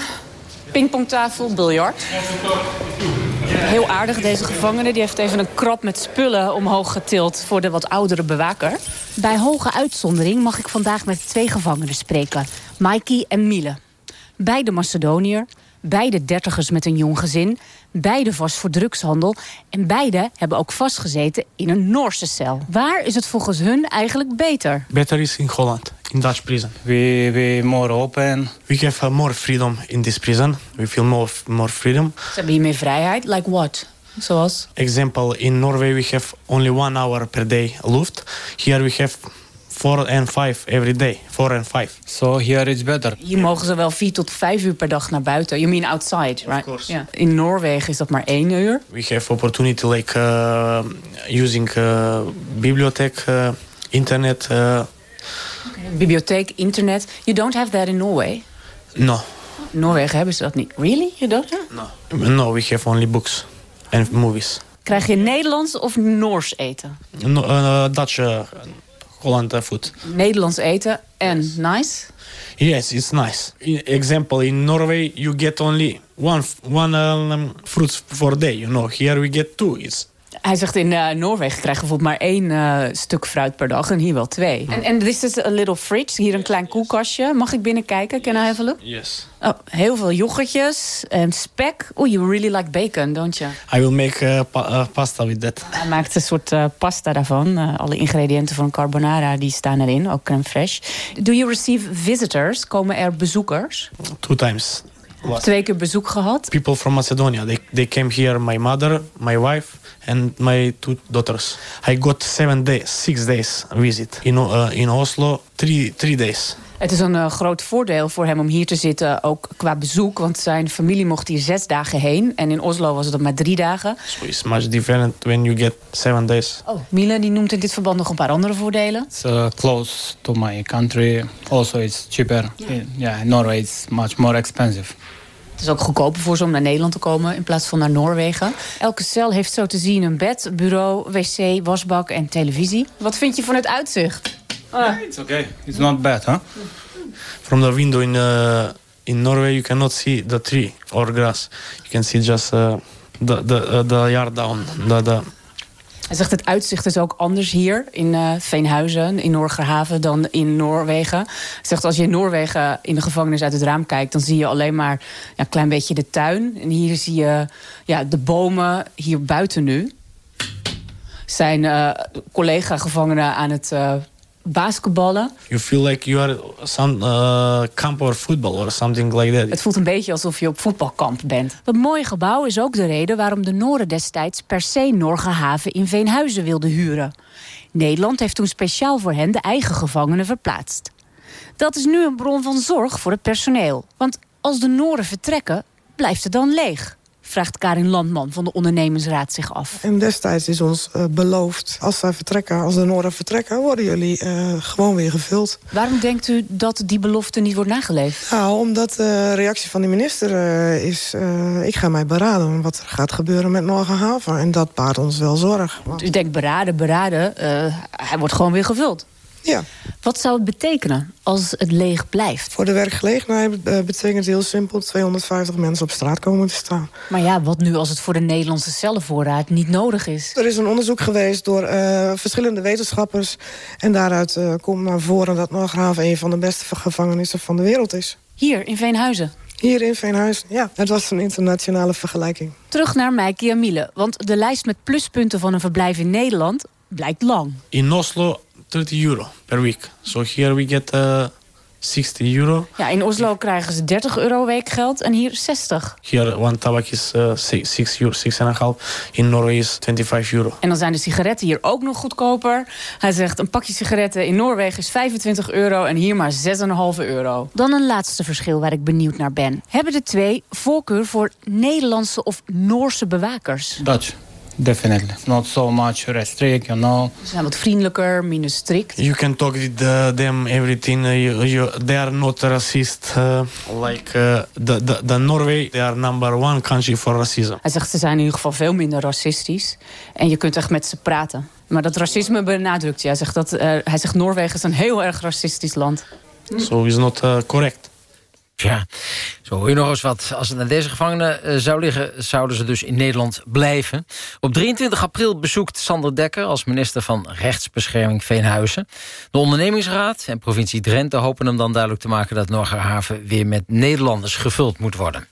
Speaker 29: Pingpongtafel, biljart. Heel aardig, deze gevangene. Die heeft even een krab met spullen omhoog getild... voor de wat oudere bewaker. Bij hoge uitzondering mag ik vandaag met twee gevangenen spreken. Mikey en Miele. Beide Macedoniër, beide dertigers met een jong gezin... beide vast voor drugshandel... en beide hebben ook vastgezeten in een Noorse cel. Waar is het volgens hun eigenlijk beter?
Speaker 13: Better is in Holland, in Dutch prison. We we more open. We have more freedom in this prison. We feel more more freedom.
Speaker 29: Ze hebben hier meer vrijheid? Like what? Zoals?
Speaker 13: Example, in Norway we have only one hour per day luft. Here we have four and five every day. Four and five. So here it's better.
Speaker 29: Hier mogen ze wel vier tot vijf uur per dag naar buiten. You mean outside, right? Of
Speaker 13: course.
Speaker 29: Ja. In Noorwegen is dat maar één uur.
Speaker 13: We have opportunity like uh, using uh, bibliotheek, uh, internet. Uh,
Speaker 29: Bibliotheek, internet. You don't have that in Norway?
Speaker 13: no,
Speaker 29: In Noorwegen hebben ze dat niet. Really? You don't?
Speaker 13: no, no. We have only books and movies.
Speaker 29: Krijg je Nederlands of Noors eten?
Speaker 13: No, uh, Dutch, uh, Holland uh, food.
Speaker 29: Nederlands eten en nice?
Speaker 13: Yes, it's nice. In example, in Norway you get only one one um, fruit for day. You know, here we get two. It's
Speaker 29: Hij zegt in eh, Noorwegen krijg je bijvoorbeeld maar één eh, stuk fruit per dag en hier wel twee. En en this is a little fridge, hier een klein koelkastje. Mag ik binnenkijken? Can I have a look?
Speaker 13: yes.
Speaker 29: Oh, heel veel yoghurtjes en spek. Oh, you really like bacon, don't you?
Speaker 13: I will make uh, pa- uh, pasta with that.
Speaker 29: Hij maakt een soort pasta daarvan. Alle ingrediënten van een carbonara die staan erin, ook crème fraîche. Do you receive visitors? Komen er bezoekers?
Speaker 13: Two times.
Speaker 29: Twee keer bezoek gehad.
Speaker 13: People from Macedonia. They they came here. My mother, my wife, and my two daughters. I got seven days, six days visit in uh, in Oslo. Three three days.
Speaker 29: Het is een eh, groot voordeel voor hem om hier te zitten, ook qua bezoek. Want zijn familie mocht hier zes dagen heen. En in Oslo was het dan maar drie dagen.
Speaker 13: So it's much different when you get seven days.
Speaker 29: Oh, Miele die noemt in dit verband nog een paar andere voordelen.
Speaker 13: It's uh, close to my country. Also, it's cheaper. Yeah, Norway is much more expensive.
Speaker 29: Het is ook goedkoper voor ze om naar Nederland te komen in plaats van naar Noorwegen. Elke cel heeft zo te zien een bed, bureau, wc, wasbak en televisie. Wat vind je van het uitzicht?
Speaker 13: It's okay. It's not bad, huh? From the window in uh, in Norway, you cannot see the tree or grass. You can see just uh, the the uh, the yard down. The, the
Speaker 29: Hij zegt het uitzicht is ook anders hier in eh, Veenhuizen, in Norgerhaven, dan in Noorwegen. Hij zegt als je in Noorwegen in de gevangenis uit het raam kijkt, dan zie je alleen maar ja, een klein beetje de tuin. En hier zie je ja, de bomen hier buiten nu. Zijn eh, collega-gevangenen aan het eh, basketballen.
Speaker 13: You feel like you are some uh, camp or football or something like that.
Speaker 29: Het voelt een beetje alsof je op voetbalkamp bent. Dat mooie gebouw is ook de reden waarom de Noren destijds per se Norgehaven in Veenhuizen wilden huren. Nederland heeft toen speciaal voor hen de eigen gevangenen verplaatst. Dat is nu een bron van zorg voor het personeel. Want als de Noren vertrekken, blijft het dan leeg vraagt Karin Landman van de ondernemingsraad zich af.
Speaker 30: En destijds is ons uh, beloofd, als zij vertrekken, als de Noorden vertrekken... worden jullie uh, gewoon weer gevuld.
Speaker 29: Waarom denkt u dat die belofte niet wordt nageleefd?
Speaker 30: Nou, omdat de reactie van de minister uh, is... ik ga mij beraden wat er gaat gebeuren met Morgenhaven. En dat baart ons wel zorg.
Speaker 29: Want... U denkt beraden, beraden, hij wordt gewoon weer gevuld.
Speaker 30: Ja.
Speaker 29: Wat zou het betekenen als het leeg blijft?
Speaker 30: Voor de werkgelegenheid betekent het heel simpel... 250 mensen op straat komen te staan.
Speaker 29: Maar ja, wat nu als het voor de Nederlandse cellenvoorraad niet nodig is?
Speaker 30: Er is een onderzoek geweest door uh, verschillende wetenschappers... en daaruit uh, komt naar voren dat Norgraven... een van de beste gevangenissen van de wereld is.
Speaker 29: Hier, in Veenhuizen?
Speaker 30: Hier in Veenhuizen, ja. Het was een internationale vergelijking.
Speaker 29: Terug naar Meike Miele, want de lijst met pluspunten van een verblijf in Nederland blijkt lang.
Speaker 13: In Oslo 30 euro per week. So here we get uh, 60 euro.
Speaker 29: Ja, in Oslo krijgen ze 30 euro weekgeld en hier 60.
Speaker 13: Here one tabak is uh, 6, 6 euro, 6,5. In Noorwegen is 25 euro.
Speaker 29: En dan zijn de sigaretten hier ook nog goedkoper. Hij zegt een pakje sigaretten in Noorwegen is 25 euro en hier maar 6,5 euro. Dan een laatste verschil waar ik benieuwd naar ben. Hebben de twee voorkeur voor Nederlandse of Noorse bewakers?
Speaker 31: Dutch. Definitely. Not so much restrict, you know.
Speaker 29: Ze zijn wat vriendelijker, minder strikt.
Speaker 13: You can talk with uh, them everything. Uh, you, you, they are not racist. Uh, like uh, the, the, the Norway, they are number one country for racism.
Speaker 29: Hij zegt ze zijn in ieder geval veel minder racistisch. En je kunt echt met ze praten. Maar dat racisme benadrukt hij. Hij zegt, dat, uh, hij zegt Noorwegen is een heel erg racistisch land.
Speaker 13: So is not uh, correct.
Speaker 32: Ja, zo hoor je nog eens wat. Als het naar deze gevangenen uh, zou liggen... zouden ze dus in Nederland blijven. Op 23 april bezoekt Sander Dekker... als minister van Rechtsbescherming Veenhuizen. De ondernemingsraad en provincie Drenthe hopen hem dan duidelijk te maken... dat Norgerhaven weer met Nederlanders gevuld moet worden.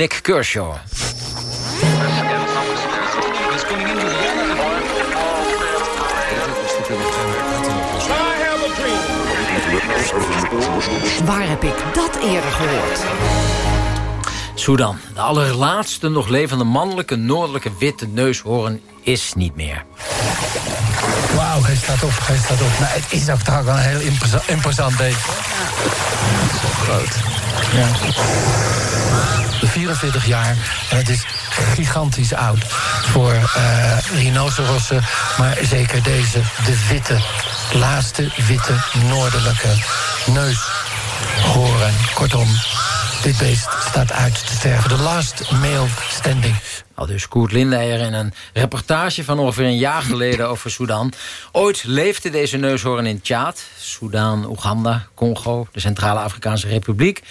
Speaker 2: Nick Kershaw.
Speaker 33: Waar heb ik dat eerder gehoord?
Speaker 2: Sudan, de allerlaatste nog levende mannelijke noordelijke witte neushoorn is niet meer.
Speaker 26: Wauw, hij staat op, hij staat op. Nou, het is ook toch wel een heel imposa- imposant beest. Zo groot. Ja. 44 jaar en het is gigantisch oud voor eh rhinocerossen. Maar zeker deze, de witte, laatste witte noordelijke neushoorn. Kortom, dit beest staat uit te sterven. De last male standing.
Speaker 2: Al dus Koert Lindeyer in een reportage van ongeveer een jaar geleden over Sudan. Ooit leefde deze neushoorn in Tjaad, Sudan, Oeganda, Congo, de Centrale Afrikaanse Republiek.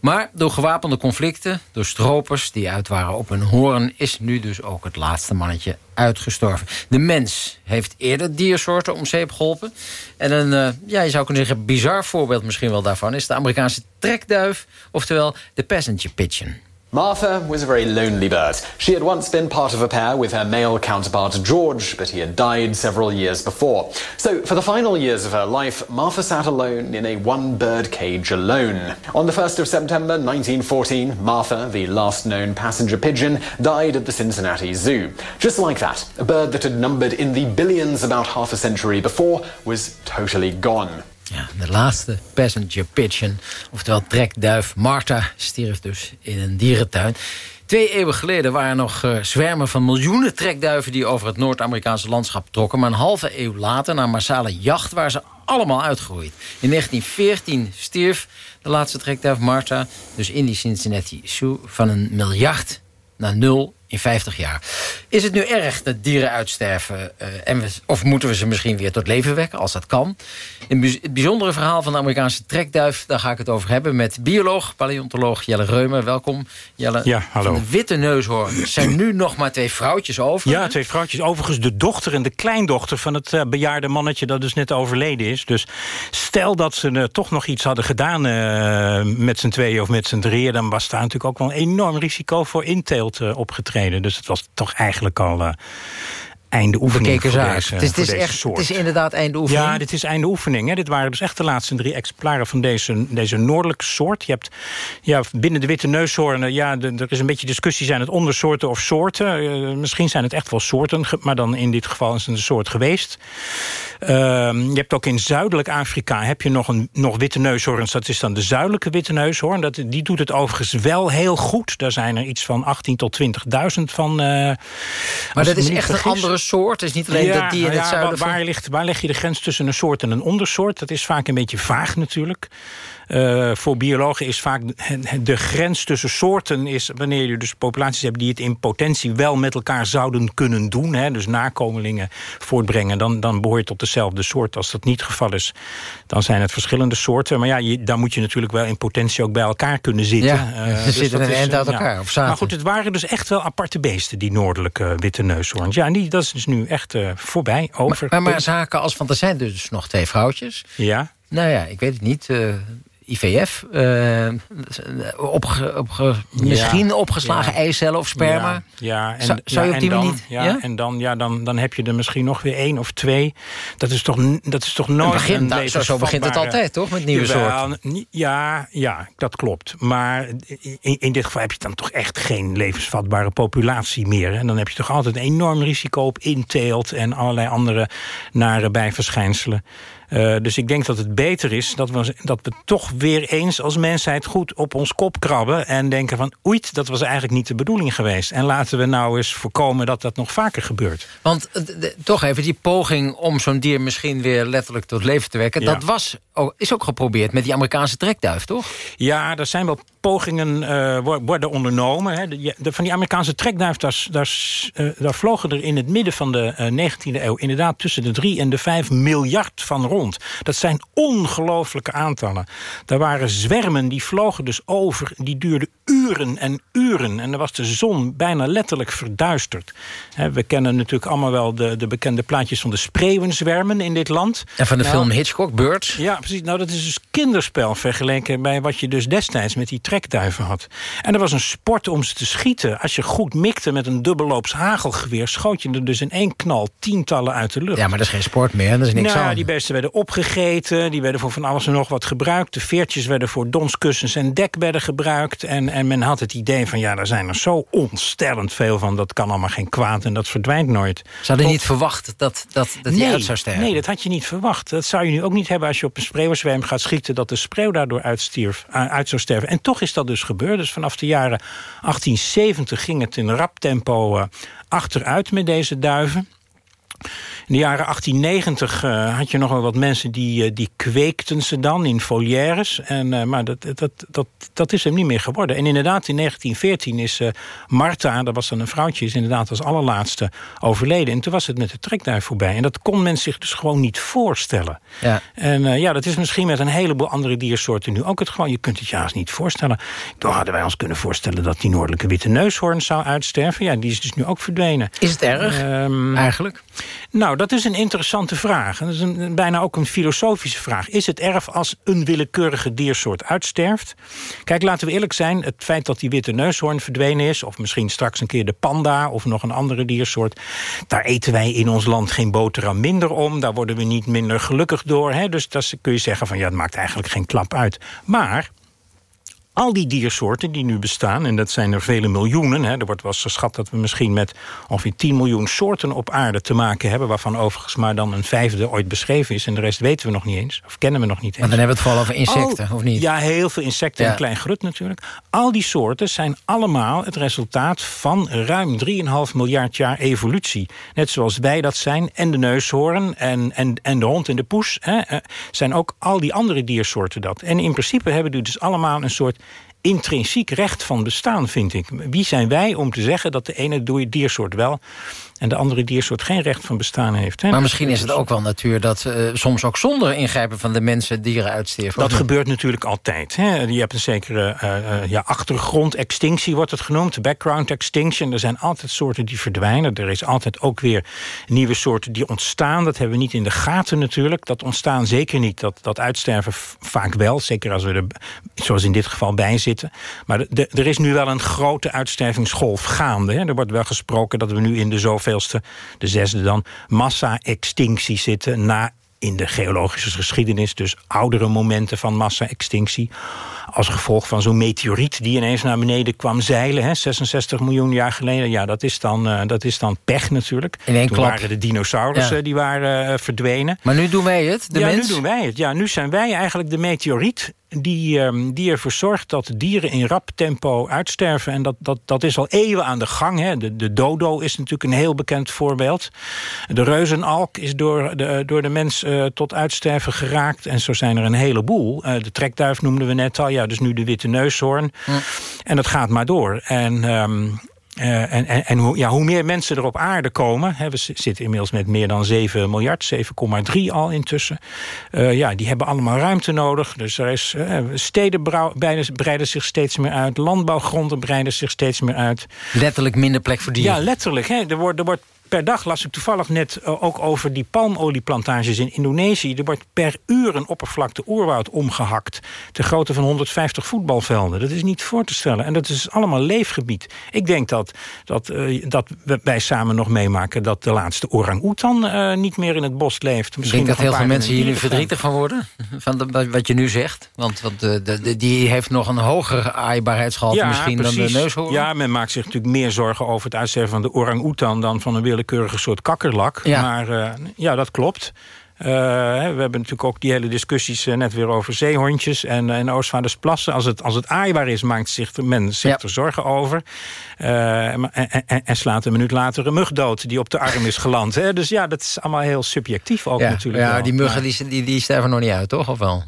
Speaker 2: Maar door gewapende conflicten, door stropers die uit waren op een hoorn... is nu dus ook het laatste mannetje uitgestorven. De mens heeft eerder diersoorten om zeep geholpen. En een, eh, ja, je zou kunnen zeggen, bizar voorbeeld misschien wel daarvan... is de Amerikaanse trekduif, oftewel de passenger pigeon.
Speaker 34: Martha was a very lonely bird. She had once been part of a pair with her male counterpart George, but he had died several years before. So, for the final years of her life, Martha sat alone in a one bird cage alone. On the 1st of September 1914, Martha, the last known passenger pigeon, died at the Cincinnati Zoo. Just like that, a bird that had numbered in the billions about half a century before was totally gone.
Speaker 2: Ja, de laatste passenger pigeon, oftewel trekduif Martha, stierf dus in een dierentuin. Twee eeuwen geleden waren er nog uh, zwermen van miljoenen trekduiven... die over het Noord-Amerikaanse landschap trokken. Maar een halve eeuw later, na massale jacht, waren ze allemaal uitgegroeid. In 1914 stierf de laatste trekduif Martha... dus in die Cincinnati Zoo van een miljard naar nul in 50 jaar. Is het nu erg dat dieren uitsterven? Uh, en we, of moeten we ze misschien weer tot leven wekken, als dat kan? In het bijzondere verhaal van de Amerikaanse trekduif... daar ga ik het over hebben met bioloog, paleontoloog Jelle Reumer. Welkom, Jelle.
Speaker 35: Ja, hallo.
Speaker 2: Van de witte neushoorn zijn nu nog maar twee vrouwtjes over.
Speaker 35: Ja, twee vrouwtjes. Overigens de dochter en de kleindochter... van het uh, bejaarde mannetje dat dus net overleden is. Dus stel dat ze uh, toch nog iets hadden gedaan... met z'n tweeën of met z'n drieën... dan was daar natuurlijk ook wel een enorm risico voor inteelt opgetreden. Dus het was toch eigenlijk al uh, einde oefening voor
Speaker 2: zaak.
Speaker 35: deze,
Speaker 2: het is, het is
Speaker 35: voor
Speaker 2: echt,
Speaker 35: soort.
Speaker 2: Het is inderdaad einde oefening?
Speaker 35: Ja, dit is einde oefening. Hè. Dit waren dus echt de laatste drie exemplaren van deze, deze noordelijke soort. Je hebt ja, binnen de witte neushoornen... Ja, de, er is een beetje discussie, zijn het ondersoorten of soorten? Uh, misschien zijn het echt wel soorten, maar dan in dit geval is het een soort geweest. Uh, je hebt ook in zuidelijk Afrika heb je nog, een, nog witte neushoorns. Dat is dan de zuidelijke witte neushoorn. Dat, die doet het overigens wel heel goed. Daar zijn er iets van 18 tot 20.000 van. Uh,
Speaker 2: maar dat is echt vergis. een andere soort? Is niet alleen
Speaker 35: ja,
Speaker 2: dat die in
Speaker 35: nou
Speaker 2: het zuiden...
Speaker 35: Waar, waar, ligt, waar leg je de grens tussen een soort en een ondersoort? Dat is vaak een beetje vaag natuurlijk. Uh, voor biologen is vaak de grens tussen soorten... is wanneer je dus populaties hebt die het in potentie wel met elkaar zouden kunnen doen. Hè, dus nakomelingen voortbrengen. Dan, dan behoor je tot dezelfde soort. Als dat niet het geval is, dan zijn het verschillende soorten. Maar ja, je, dan moet je natuurlijk wel in potentie ook bij elkaar kunnen zitten.
Speaker 2: Ja, uh, ze dus zitten een eind uit elkaar. Ja. Of
Speaker 35: maar goed, het waren dus echt wel aparte beesten, die noordelijke witte neushoorns. Ja, en die, dat is dus nu echt uh, voorbij, over.
Speaker 2: Maar, maar, maar zaken als, want er zijn dus nog twee vrouwtjes.
Speaker 35: Ja.
Speaker 2: Nou ja, ik weet het niet... Uh, IVF, uh, opge, opge, misschien ja, opgeslagen ja. eicellen of sperma.
Speaker 35: Ja. En,
Speaker 2: zou, je op die
Speaker 35: dan,
Speaker 2: manier...
Speaker 35: Ja, en dan, ja, dan, dan heb je er misschien nog weer één of twee. Dat is toch, dat is toch nooit een
Speaker 2: nou, zo, begint het altijd, toch? Met nieuwe soorten.
Speaker 35: Ja, ja, dat klopt. Maar in, in dit geval heb je dan toch echt geen levensvatbare populatie meer. En dan heb je toch altijd een enorm risico op inteelt... en allerlei andere nare bijverschijnselen. Uh, dus ik denk dat het beter is dat we, dat we toch weer eens als mensheid goed op ons kop krabben... en denken van oei, dat was eigenlijk niet de bedoeling geweest. En laten we nou eens voorkomen dat dat nog vaker gebeurt.
Speaker 2: Want de, toch even, die poging om zo'n dier misschien weer letterlijk tot leven te wekken...
Speaker 35: Ja.
Speaker 2: dat was, oh, is ook geprobeerd met die Amerikaanse trekduif, toch?
Speaker 35: Ja, er zijn wel pogingen uh, worden ondernomen. Hè. De, de, van die Amerikaanse trekduif, daar, daar, uh, daar vlogen er in het midden van de uh, 19e eeuw... inderdaad tussen de 3 en de 5 miljard van rond. Dat zijn ongelooflijke aantallen. Daar waren zwermen, die vlogen dus over. Die duurden uren en uren. En dan was de zon bijna letterlijk verduisterd. we kennen natuurlijk allemaal wel de, de bekende plaatjes van de spreeuwenzwermen in dit land.
Speaker 2: En van de
Speaker 35: Nou,
Speaker 2: film Hitchcock, Birds.
Speaker 35: Ja, precies. Nou, dat is dus kinderspel vergeleken bij wat je dus destijds met die trekduiven had. En er was een sport om ze te schieten. Als je goed mikte met een dubbelloops hagelgeweer... schoot je er dus in één knal tientallen uit de lucht.
Speaker 2: Ja, maar dat is geen sport meer, dat is niks
Speaker 35: nou,
Speaker 2: aan.
Speaker 35: die beesten werden opgegeten, die werden voor van alles en nog wat gebruikt. De veertjes werden voor donskussens en dekbedden gebruikt. En, en men had het idee van, ja, daar zijn er zo ontstellend veel van... dat kan allemaal geen kwaad en dat verdwijnt nooit.
Speaker 2: Ze hadden
Speaker 35: Tot-
Speaker 2: niet verwacht dat, dat, dat die
Speaker 35: nee,
Speaker 2: uit zou sterven.
Speaker 35: Nee, dat had je niet verwacht. Dat zou je nu ook niet hebben als je op een spreeuwenzwerm gaat schieten... dat de spreeuw daardoor uitstierf, uh, uit zou sterven. En toch is dat dus gebeurd. Dus vanaf de jaren 1870 ging het in rap tempo uh, achteruit met deze duiven. In de jaren 1890 uh, had je nog wel wat mensen die, uh, die kweekten ze dan in foliaires. En, uh, maar dat, dat, dat, dat is hem niet meer geworden. En inderdaad, in 1914 is Marta, dat was dan een vrouwtje, is inderdaad als allerlaatste overleden. En toen was het met de trekduif voorbij. En dat kon men zich dus gewoon niet voorstellen.
Speaker 2: Ja.
Speaker 35: En ja, dat is misschien met een heleboel andere diersoorten nu ook het gewoon. Je kunt het je haast niet voorstellen. Toen hadden wij ons kunnen voorstellen dat die noordelijke witte neushoorn zou uitsterven. Ja, die is dus nu ook verdwenen.
Speaker 2: Is het erg,
Speaker 35: um,
Speaker 2: eigenlijk?
Speaker 35: Nou, dat is een interessante vraag. Dat is een, bijna ook een filosofische vraag. Is het erg als een willekeurige diersoort uitsterft? Kijk, laten we eerlijk zijn. Het feit dat die witte neushoorn verdwenen is... of misschien straks een keer de panda of nog een andere diersoort... daar eten wij in ons land geen boterham minder om. Daar worden we niet minder gelukkig door. Hè? Dus dat kun je zeggen van ja, het maakt eigenlijk geen klap uit. Maar al die diersoorten die nu bestaan, en dat zijn er vele miljoenen... Hè, er wordt wel eens geschat dat we misschien met ongeveer 10 miljoen soorten op aarde te maken hebben... waarvan overigens maar dan een vijfde ooit beschreven is... en de rest weten we nog niet eens, of kennen we nog niet eens.
Speaker 2: Maar dan hebben we het vooral over insecten,
Speaker 35: Al,
Speaker 2: of niet?
Speaker 35: Ja, heel veel insecten
Speaker 2: Ja.
Speaker 35: en klein grut natuurlijk. Al die soorten zijn allemaal het resultaat van ruim 3,5 miljard jaar evolutie. Net zoals wij dat zijn, en de neushoorn en, en, en de hond en de poes... Hè, eh, zijn ook al die andere diersoorten dat. En in principe hebben die dus allemaal een soort intrinsiek recht van bestaan, vind ik. Wie zijn wij om te zeggen dat de ene diersoort wel... en de andere diersoort geen recht van bestaan heeft? Hè?
Speaker 2: Maar misschien is het ook wel natuur dat uh, soms ook zonder ingrijpen van de mensen dieren uitsterven.
Speaker 35: Dat gebeurt natuurlijk altijd. Hè? Je hebt een zekere uh, ja, achtergrondextinctie, wordt het genoemd. Background extinction. Er zijn altijd soorten die verdwijnen. Er is altijd ook weer nieuwe soorten die ontstaan. Dat hebben we niet in de gaten natuurlijk. Dat ontstaan zeker niet. Dat, dat uitsterven vaak wel. Zeker als we er, zoals in dit geval, bij zitten. Maar de, de, er is nu wel een grote uitstervingsgolf gaande. Hè? Er wordt wel gesproken dat we nu in de de zesde dan, massa-extinctie zitten... na in de geologische geschiedenis, dus oudere momenten van massa-extinctie. Als gevolg van zo'n meteoriet die ineens naar beneden kwam zeilen, hè, 66 miljoen jaar geleden. Ja, dat is dan, uh, dat is dan pech natuurlijk.
Speaker 2: In één
Speaker 35: Toen
Speaker 2: klap.
Speaker 35: waren de dinosaurussen
Speaker 2: Ja.
Speaker 35: die waren uh, verdwenen.
Speaker 2: Maar nu doen wij het, de
Speaker 35: ja,
Speaker 2: mens?
Speaker 35: nu doen wij het. Ja, nu zijn wij eigenlijk de meteoriet die, um, die ervoor zorgt dat dieren in rap tempo uitsterven. En dat, dat, dat is al eeuwen aan de gang. Hè. De, de dodo is natuurlijk een heel bekend voorbeeld. De reuzenalk is door de, door de mens uh, tot uitsterven geraakt. En zo zijn er een heleboel. De trekduif noemden we net al. Ja, dus nu de witte neushoorn. En dat gaat maar door. En... Um, uh, en en, en hoe, ja, hoe meer mensen er op aarde komen... Hè, we zitten inmiddels met meer dan 7 miljard, 7,3 al intussen... Uh, ja, die hebben allemaal ruimte nodig. Dus er is, uh, steden breiden, breiden zich steeds meer uit. Landbouwgronden breiden zich steeds meer uit.
Speaker 2: Letterlijk minder plek voor dieren.
Speaker 35: Ja, letterlijk. Hè. Er, wordt, er wordt per dag las ik toevallig net uh, ook over die palmolieplantages in Indonesië. Er wordt per uur een oppervlakte oerwoud omgehakt. Ter grootte van 150 voetbalvelden. Dat is niet voor te stellen. En dat is allemaal leefgebied. Ik denk dat, dat, uh, dat wij samen nog meemaken dat de laatste orang-oetan uh, niet meer in het bos leeft.
Speaker 2: Misschien ik denk dat heel veel mensen hier nu verdrietig van worden. Van de, wat je nu zegt. Want, want de, de, die heeft nog een hogere aaibaarheidsgehalte
Speaker 35: ja,
Speaker 2: misschien
Speaker 35: precies.
Speaker 2: dan de neushoorn.
Speaker 35: Ja, men maakt zich natuurlijk meer zorgen over het uitsterven van de orang-oetan dan van een willekeurige soort kakkerlak.
Speaker 2: Ja.
Speaker 35: Maar uh, ja, dat klopt. Uh, we hebben natuurlijk ook die hele discussies uh, net weer over zeehondjes en, en Oostvaardersplassen. Als het, als het aaibaar is, maakt zich men zich ja. er zorgen over. Uh, en, en, en, slaat een minuut later een mug dood die op de arm is geland. Hè? Dus ja, dat is allemaal heel subjectief ook
Speaker 2: ja,
Speaker 35: natuurlijk.
Speaker 2: Ja,
Speaker 35: wel.
Speaker 2: die muggen die, die, die sterven nog niet uit, toch? Of wel?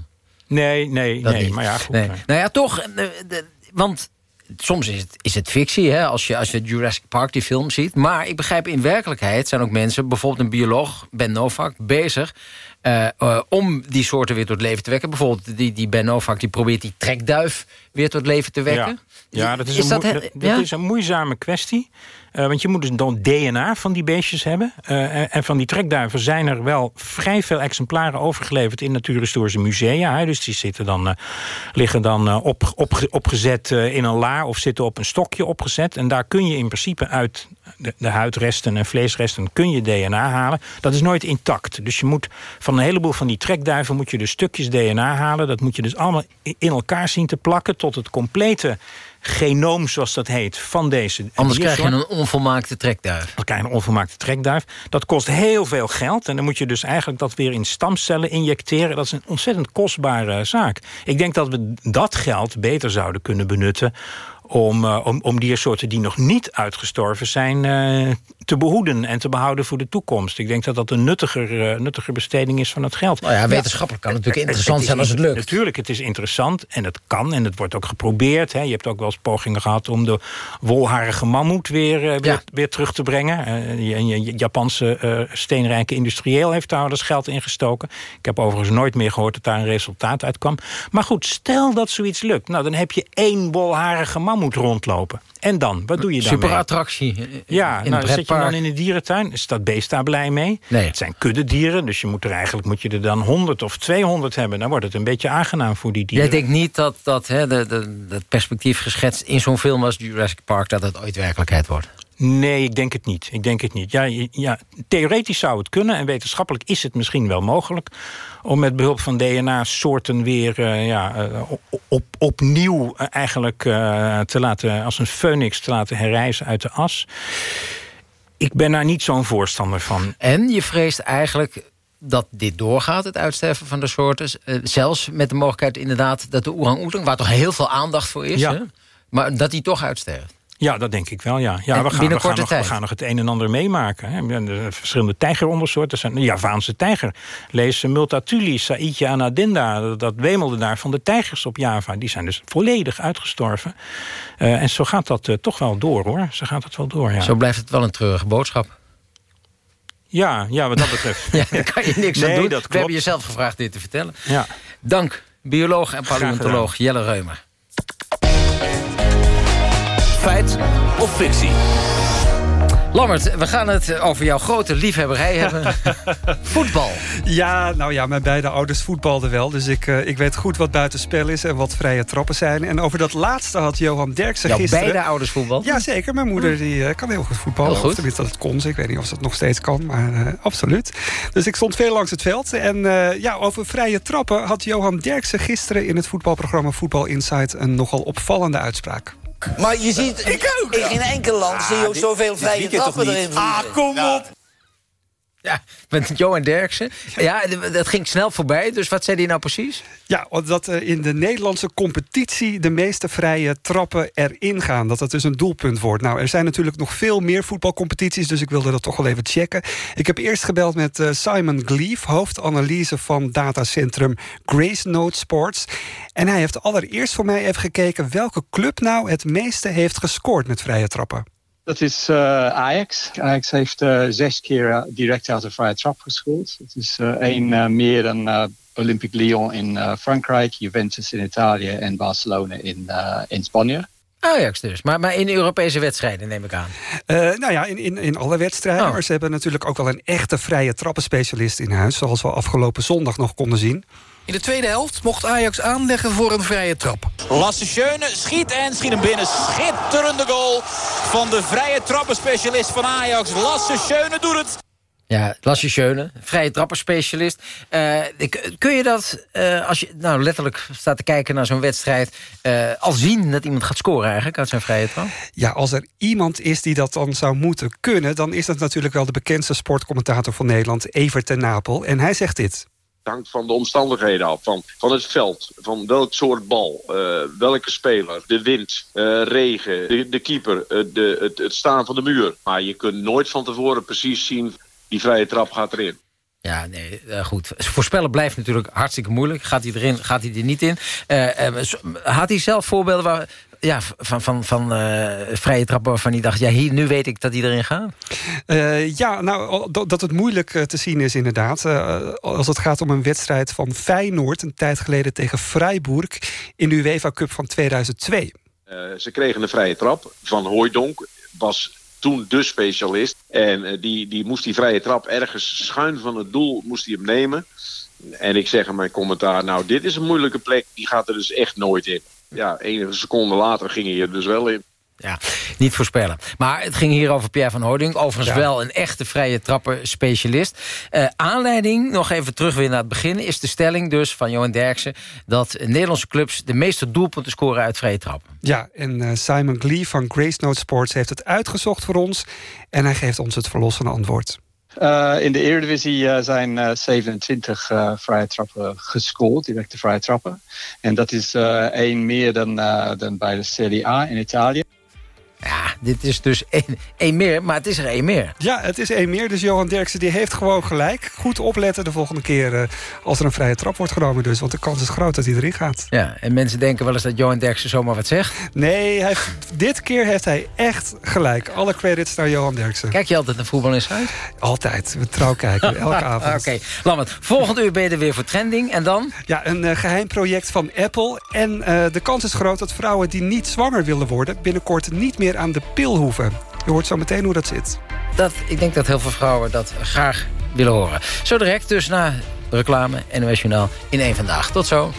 Speaker 35: Nee, nee,
Speaker 2: dat
Speaker 35: nee.
Speaker 2: Niet.
Speaker 35: Maar ja, goed.
Speaker 2: Nee. Nou ja, toch. De, de, want soms is het, is het fictie, hè, als, je, als je Jurassic Park die film ziet. Maar ik begrijp in werkelijkheid zijn ook mensen... bijvoorbeeld een bioloog, Ben Novak, bezig... eh, eh, om die soorten weer tot leven te wekken. Bijvoorbeeld die, die Ben Novak die probeert die trekduif weer tot leven te wekken.
Speaker 35: Ja, dat is, een, dat, dat is een moeizame kwestie. Uh, want je moet dus dan DNA van die beestjes hebben. Uh, en van die trekduiven zijn er wel vrij veel exemplaren overgeleverd in natuurhistorische musea. Hè. Dus die zitten dan, uh, liggen dan op, op, opgezet in een laar of zitten op een stokje opgezet. En daar kun je in principe uit de, de huidresten en vleesresten kun je DNA halen. Dat is nooit intact. Dus je moet van een heleboel van die trekduiven moet je dus stukjes DNA halen. Dat moet je dus allemaal in elkaar zien te plakken tot het complete genoom, zoals dat heet, van deze
Speaker 2: Anders krijg je een onvolmaakte trekduif.
Speaker 35: Dan krijg je een onvolmaakte trekduif. Dat kost heel veel geld. En dan moet je dus eigenlijk dat weer in stamcellen injecteren. Dat is een ontzettend kostbare zaak. Ik denk dat we dat geld beter zouden kunnen benutten om, uh, om, om diersoorten die nog niet uitgestorven zijn... Uh, te behoeden en te behouden voor de toekomst. Ik denk dat dat een nuttiger, uh, nuttiger besteding is van het geld.
Speaker 2: Nou ja, wetenschappelijk kan het natuurlijk interessant zijn als het lukt.
Speaker 35: Natuurlijk, het is interessant en het kan en het wordt ook geprobeerd. Hè. Je hebt ook wel eens pogingen gehad om de wolharige mammoet weer, weer, ja. weer, terug te brengen. Een Japanse steenrijke industrieel heeft daar dus geld in gestoken. Ik heb overigens nooit meer gehoord dat daar een resultaat uit kwam. Maar goed, stel dat zoiets lukt. Nou, dan heb je één wolharige mammoet moet rondlopen. En dan? Wat doe je dan?
Speaker 2: Super attractie.
Speaker 35: Ja,
Speaker 2: in
Speaker 35: nou, zit je dan in de dierentuin. Is dat beest daar blij mee?
Speaker 2: Nee.
Speaker 35: Het zijn kuddedieren, dus je moet er eigenlijk moet je er dan 100 of 200 hebben. Dan wordt het een beetje aangenaam voor die dieren.
Speaker 2: Jij denkt niet dat, dat hè, de, de, dat perspectief geschetst in zo'n film als Jurassic Park... dat het ooit werkelijkheid wordt?
Speaker 35: Nee, ik denk het niet. Ik denk het niet. Ja, ja, theoretisch zou het kunnen en wetenschappelijk is het misschien wel mogelijk om met behulp van DNA-soorten weer uh, ja, uh, op, opnieuw uh, eigenlijk te laten, als een phoenix te laten herrijzen uit de as. Ik ben daar niet zo'n voorstander van.
Speaker 2: En je vreest eigenlijk dat dit doorgaat, het uitsterven van de soorten. zelfs met de mogelijkheid inderdaad dat de orang-oetang... waar toch heel veel aandacht voor is,
Speaker 35: ja.
Speaker 2: hè? maar dat die toch uitsterft.
Speaker 35: Ja, dat denk ik wel, ja. ja we, gaan, we, gaan nog, we gaan nog het een en ander meemaken. Hè. Verschillende tijgerondersoorten zijn de Javaanse tijger. Lees Multatuli, Saïtje anadinda. Dat wemelde daar van de tijgers op Java. Die zijn dus volledig uitgestorven. Uh, en zo gaat dat uh, toch wel door, hoor. Zo gaat het wel door, ja.
Speaker 2: Zo blijft het wel een treurige boodschap.
Speaker 35: Ja, ja wat dat betreft.
Speaker 2: ja, daar kan je niks
Speaker 35: nee,
Speaker 2: aan doen. We hebben jezelf gevraagd dit te vertellen.
Speaker 35: Ja.
Speaker 2: Dank, bioloog en paleontoloog Jelle Reumer.
Speaker 36: Feit of fictie?
Speaker 2: Lammert, we gaan het over jouw grote liefhebberij hebben. Voetbal.
Speaker 16: Ja, nou ja, mijn beide ouders voetbalden wel. Dus ik, uh, ik weet goed wat buitenspel is en wat vrije trappen zijn. En over dat laatste had Johan Derksen
Speaker 2: jouw
Speaker 16: gisteren...
Speaker 2: beide ouders voetbal?
Speaker 16: Ja, zeker. Mijn moeder die, uh, kan heel goed voetballen.
Speaker 2: Heel goed.
Speaker 16: Of tenminste, dat het kon ze. Ik weet niet of ze het nog steeds kan, maar uh, absoluut. Dus ik stond veel langs het veld. En ja, over vrije trappen had Johan Derksen gisteren... in het voetbalprogramma Voetbal Insight... een nogal opvallende uitspraak.
Speaker 37: Maar je ziet,
Speaker 19: ik ook.
Speaker 37: in geen enkel land zie je ook zoveel vrije trappen erin.
Speaker 19: Ah, kom op.
Speaker 2: Ja, met Johan Derksen. Ja, dat ging snel voorbij. Dus wat zei hij nou precies?
Speaker 16: Ja, dat er in de Nederlandse competitie... de meeste vrije trappen erin gaan. Dat dat dus een doelpunt wordt. Nou, er zijn natuurlijk nog veel meer voetbalcompetities... dus ik wilde dat toch wel even checken. Ik heb eerst gebeld met uh, Simon Gleef... hoofdanalyse van datacentrum Grace Note Sports. En hij heeft allereerst voor mij even gekeken... welke club nou het meeste heeft gescoord met vrije trappen.
Speaker 38: Dat is uh, Ajax. Ajax heeft uh, zes keer uh, direct uit de vrije trap gescoord. Het is één meer dan Olympique Lyon in Frankrijk, Juventus in Italië en Barcelona in, in Spanje.
Speaker 2: Ajax dus, maar, maar in Europese wedstrijden neem ik aan.
Speaker 16: nou ja, in, in, in alle wedstrijden.
Speaker 2: Oh.
Speaker 16: Maar ze hebben natuurlijk ook wel een echte vrije trappenspecialist in huis. Zoals we afgelopen zondag nog konden zien.
Speaker 36: In de tweede helft mocht Ajax aanleggen voor een vrije trap.
Speaker 39: Lasse Schöne schiet en schiet hem binnen. Schitterende goal van de vrije trappenspecialist van Ajax. Lasse Schöne doet het.
Speaker 2: Ja, Lasse Schöne, vrije trapperspecialist. Uh, kun je dat, uh, als je nou letterlijk staat te kijken naar zo'n wedstrijd... Uh, al zien dat iemand gaat scoren eigenlijk uit zijn vrije trap?
Speaker 16: Ja, als er iemand is die dat dan zou moeten kunnen... dan is dat natuurlijk wel de bekendste sportcommentator van Nederland, Evert ten Napel. En hij zegt dit
Speaker 40: hangt van de omstandigheden af. Van, van het veld, van welk soort bal, uh, welke speler, de wind, uh, regen, de, de keeper, uh, de, het, staan van de muur. Maar je kunt nooit van tevoren precies zien, die vrije trap gaat erin.
Speaker 2: Ja, nee, goed. Voorspellen blijft natuurlijk hartstikke moeilijk. Gaat hij erin, gaat hij er niet in? Uh, had hij zelf voorbeelden waar, ja, van, van, van uh, vrije trappen waarvan hij dacht... ja, hier, nu weet ik dat hij erin gaat?
Speaker 16: Uh, ja, nou, dat het moeilijk te zien is inderdaad. Uh, als het gaat om een wedstrijd van Feyenoord... een tijd geleden tegen Freiburg... in de UEFA Cup van 2002.
Speaker 40: ze kregen een vrije trap van Hooijdonk. Was toen de specialist. En die, die moest die vrije trap ergens schuin van het doel moest hij hem nemen. En ik zeg in mijn commentaar, nou dit is een moeilijke plek. Die gaat er dus echt nooit in ja, enige seconde later ging hij er dus wel in.
Speaker 2: Ja, niet voorspellen. Maar het ging hier over Pierre van Hoording. Overigens wel een echte vrije trappen specialist. Uh, aanleiding, nog even terug weer naar het begin... is de stelling dus van Johan Derksen... dat Nederlandse clubs de meeste doelpunten scoren uit vrije trappen.
Speaker 16: Ja, en uh, Simon Glee van Grace Note Sports heeft het uitgezocht voor ons... en hij geeft ons het verlossende antwoord.
Speaker 38: Uh, in de Eredivisie uh, zijn uh, 27 vrije trappen gescoord, directe vrije trappen. En dat is één meer dan, dan bij de Serie A in Italië.
Speaker 2: Ja, dit is dus één, één meer, maar het is er één meer.
Speaker 16: Ja, het is één meer, dus Johan Derksen die heeft gewoon gelijk. Goed opletten de volgende keer uh, als er een vrije trap wordt genomen dus. Want de kans is groot dat hij erin gaat.
Speaker 2: Ja, en mensen denken wel eens dat Johan Derksen zomaar wat zegt.
Speaker 16: Nee, hij, dit keer heeft hij echt gelijk. Alle credits naar Johan Derksen.
Speaker 2: Kijk je altijd naar Voetbal in Zuid?
Speaker 16: Altijd, we trouw kijken, elke avond.
Speaker 2: Oké, okay. Lammert, volgende uur ben je er weer voor trending. En dan?
Speaker 16: Ja, een uh, geheim project van Apple. En uh, de kans is groot dat vrouwen die niet zwanger willen worden... binnenkort niet meer aan de pil hoeven. Je hoort zo meteen hoe dat zit.
Speaker 2: Dat, ik denk dat heel veel vrouwen dat graag willen horen. Zo direct dus na reclame NOS Journaal in één vandaag. Tot zo.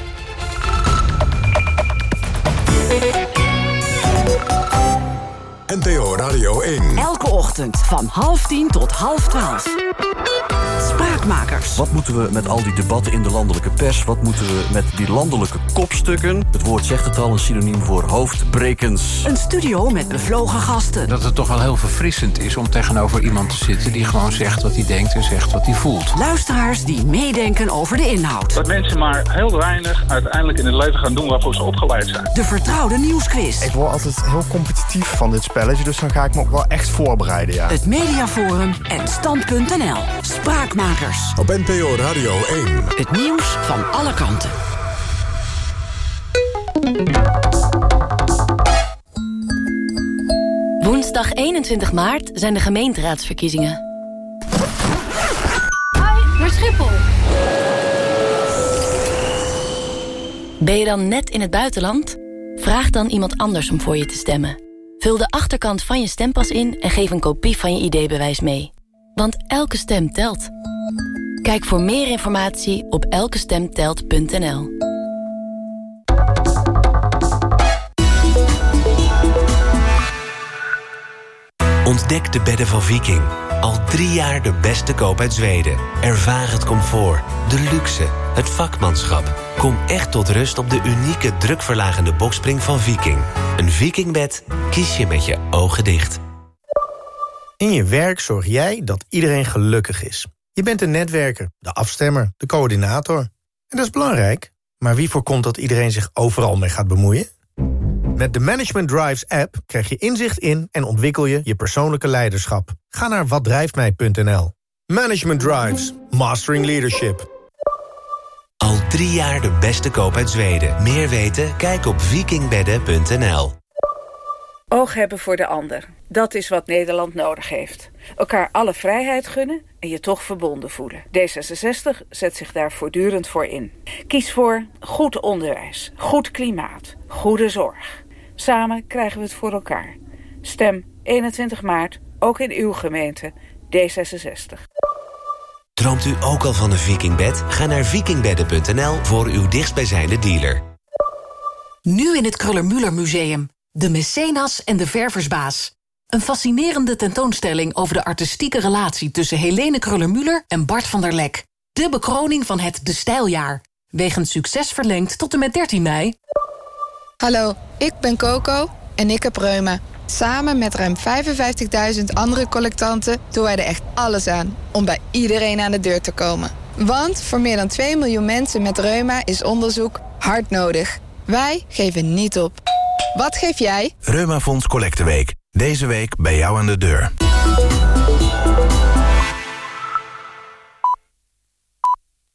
Speaker 1: NPO Radio 1.
Speaker 33: Elke ochtend van half tien tot half twaalf. Spraakmakers.
Speaker 41: Wat moeten we met al die debatten in de landelijke pers? Wat moeten we met die landelijke kopstukken? Het woord zegt het al, een synoniem voor hoofdbrekens.
Speaker 33: Een studio met bevlogen gasten.
Speaker 42: Dat het toch wel heel verfrissend is om tegenover iemand te zitten... die gewoon zegt wat hij denkt en zegt wat hij voelt.
Speaker 33: Luisteraars die meedenken over de inhoud.
Speaker 43: Dat mensen maar heel weinig uiteindelijk in het leven gaan doen waarvoor ze opgeleid zijn.
Speaker 33: De vertrouwde nieuwsquiz.
Speaker 44: Ik word altijd heel competitief van dit spelletje... dus dan ga ik me ook wel echt voorbereiden, ja.
Speaker 33: Het Mediaforum en Stand.nl. Spraakmakers.
Speaker 1: Op NPO Radio 1.
Speaker 33: Het nieuws van alle kanten.
Speaker 45: Woensdag 21 maart zijn de gemeenteraadsverkiezingen.
Speaker 46: Hoi, naar Schiphol.
Speaker 45: Ben je dan net in het buitenland? Vraag dan iemand anders om voor je te stemmen. Vul de achterkant van je stempas in en geef een kopie van je ID-bewijs mee. Want elke stem telt. Kijk voor meer informatie op elkestemtelt.nl.
Speaker 47: Ontdek de bedden van Viking. Al drie jaar de beste koop uit Zweden. Ervaar het comfort, de luxe, het vakmanschap. Kom echt tot rust op de unieke drukverlagende bokspring van Viking. Een Vikingbed kies je met je ogen dicht.
Speaker 48: In je werk zorg jij dat iedereen gelukkig is. Je bent de netwerker, de afstemmer, de coördinator. En dat is belangrijk. Maar wie voorkomt dat iedereen zich overal mee gaat bemoeien? Met de Management Drives app krijg je inzicht in en ontwikkel je je persoonlijke leiderschap. Ga naar watdrijftmij.nl. Management Drives. Mastering Leadership.
Speaker 47: Al drie jaar de beste koop uit Zweden. Meer weten? Kijk op vikingbedden.nl.
Speaker 49: Oog hebben voor de ander. Dat is wat Nederland nodig heeft. Elkaar alle vrijheid gunnen en je toch verbonden voelen. D66 zet zich daar voortdurend voor in. Kies voor goed onderwijs, goed klimaat, goede zorg. Samen krijgen we het voor elkaar. Stem 21 maart, ook in uw gemeente, D66.
Speaker 47: Droomt u ook al van een vikingbed? Ga naar vikingbedden.nl voor uw dichtstbijzijnde dealer.
Speaker 33: Nu in het Kruller-Müller Museum. De Mecenas en de Verversbaas. Een fascinerende tentoonstelling over de artistieke relatie... tussen Helene Kruller-Müller en Bart van der Lek. De bekroning van het De Stijljaar. Wegens succes verlengd tot en met 13 mei.
Speaker 50: Hallo, ik ben Coco en ik heb reuma. Samen met ruim 55.000 andere collectanten doen wij er echt alles aan... om bij iedereen aan de deur te komen. Want voor meer dan 2 miljoen mensen met reuma is onderzoek hard nodig. Wij geven niet op. Wat geef jij?
Speaker 51: Reumafonds Collecteweek. Deze week bij jou aan de deur.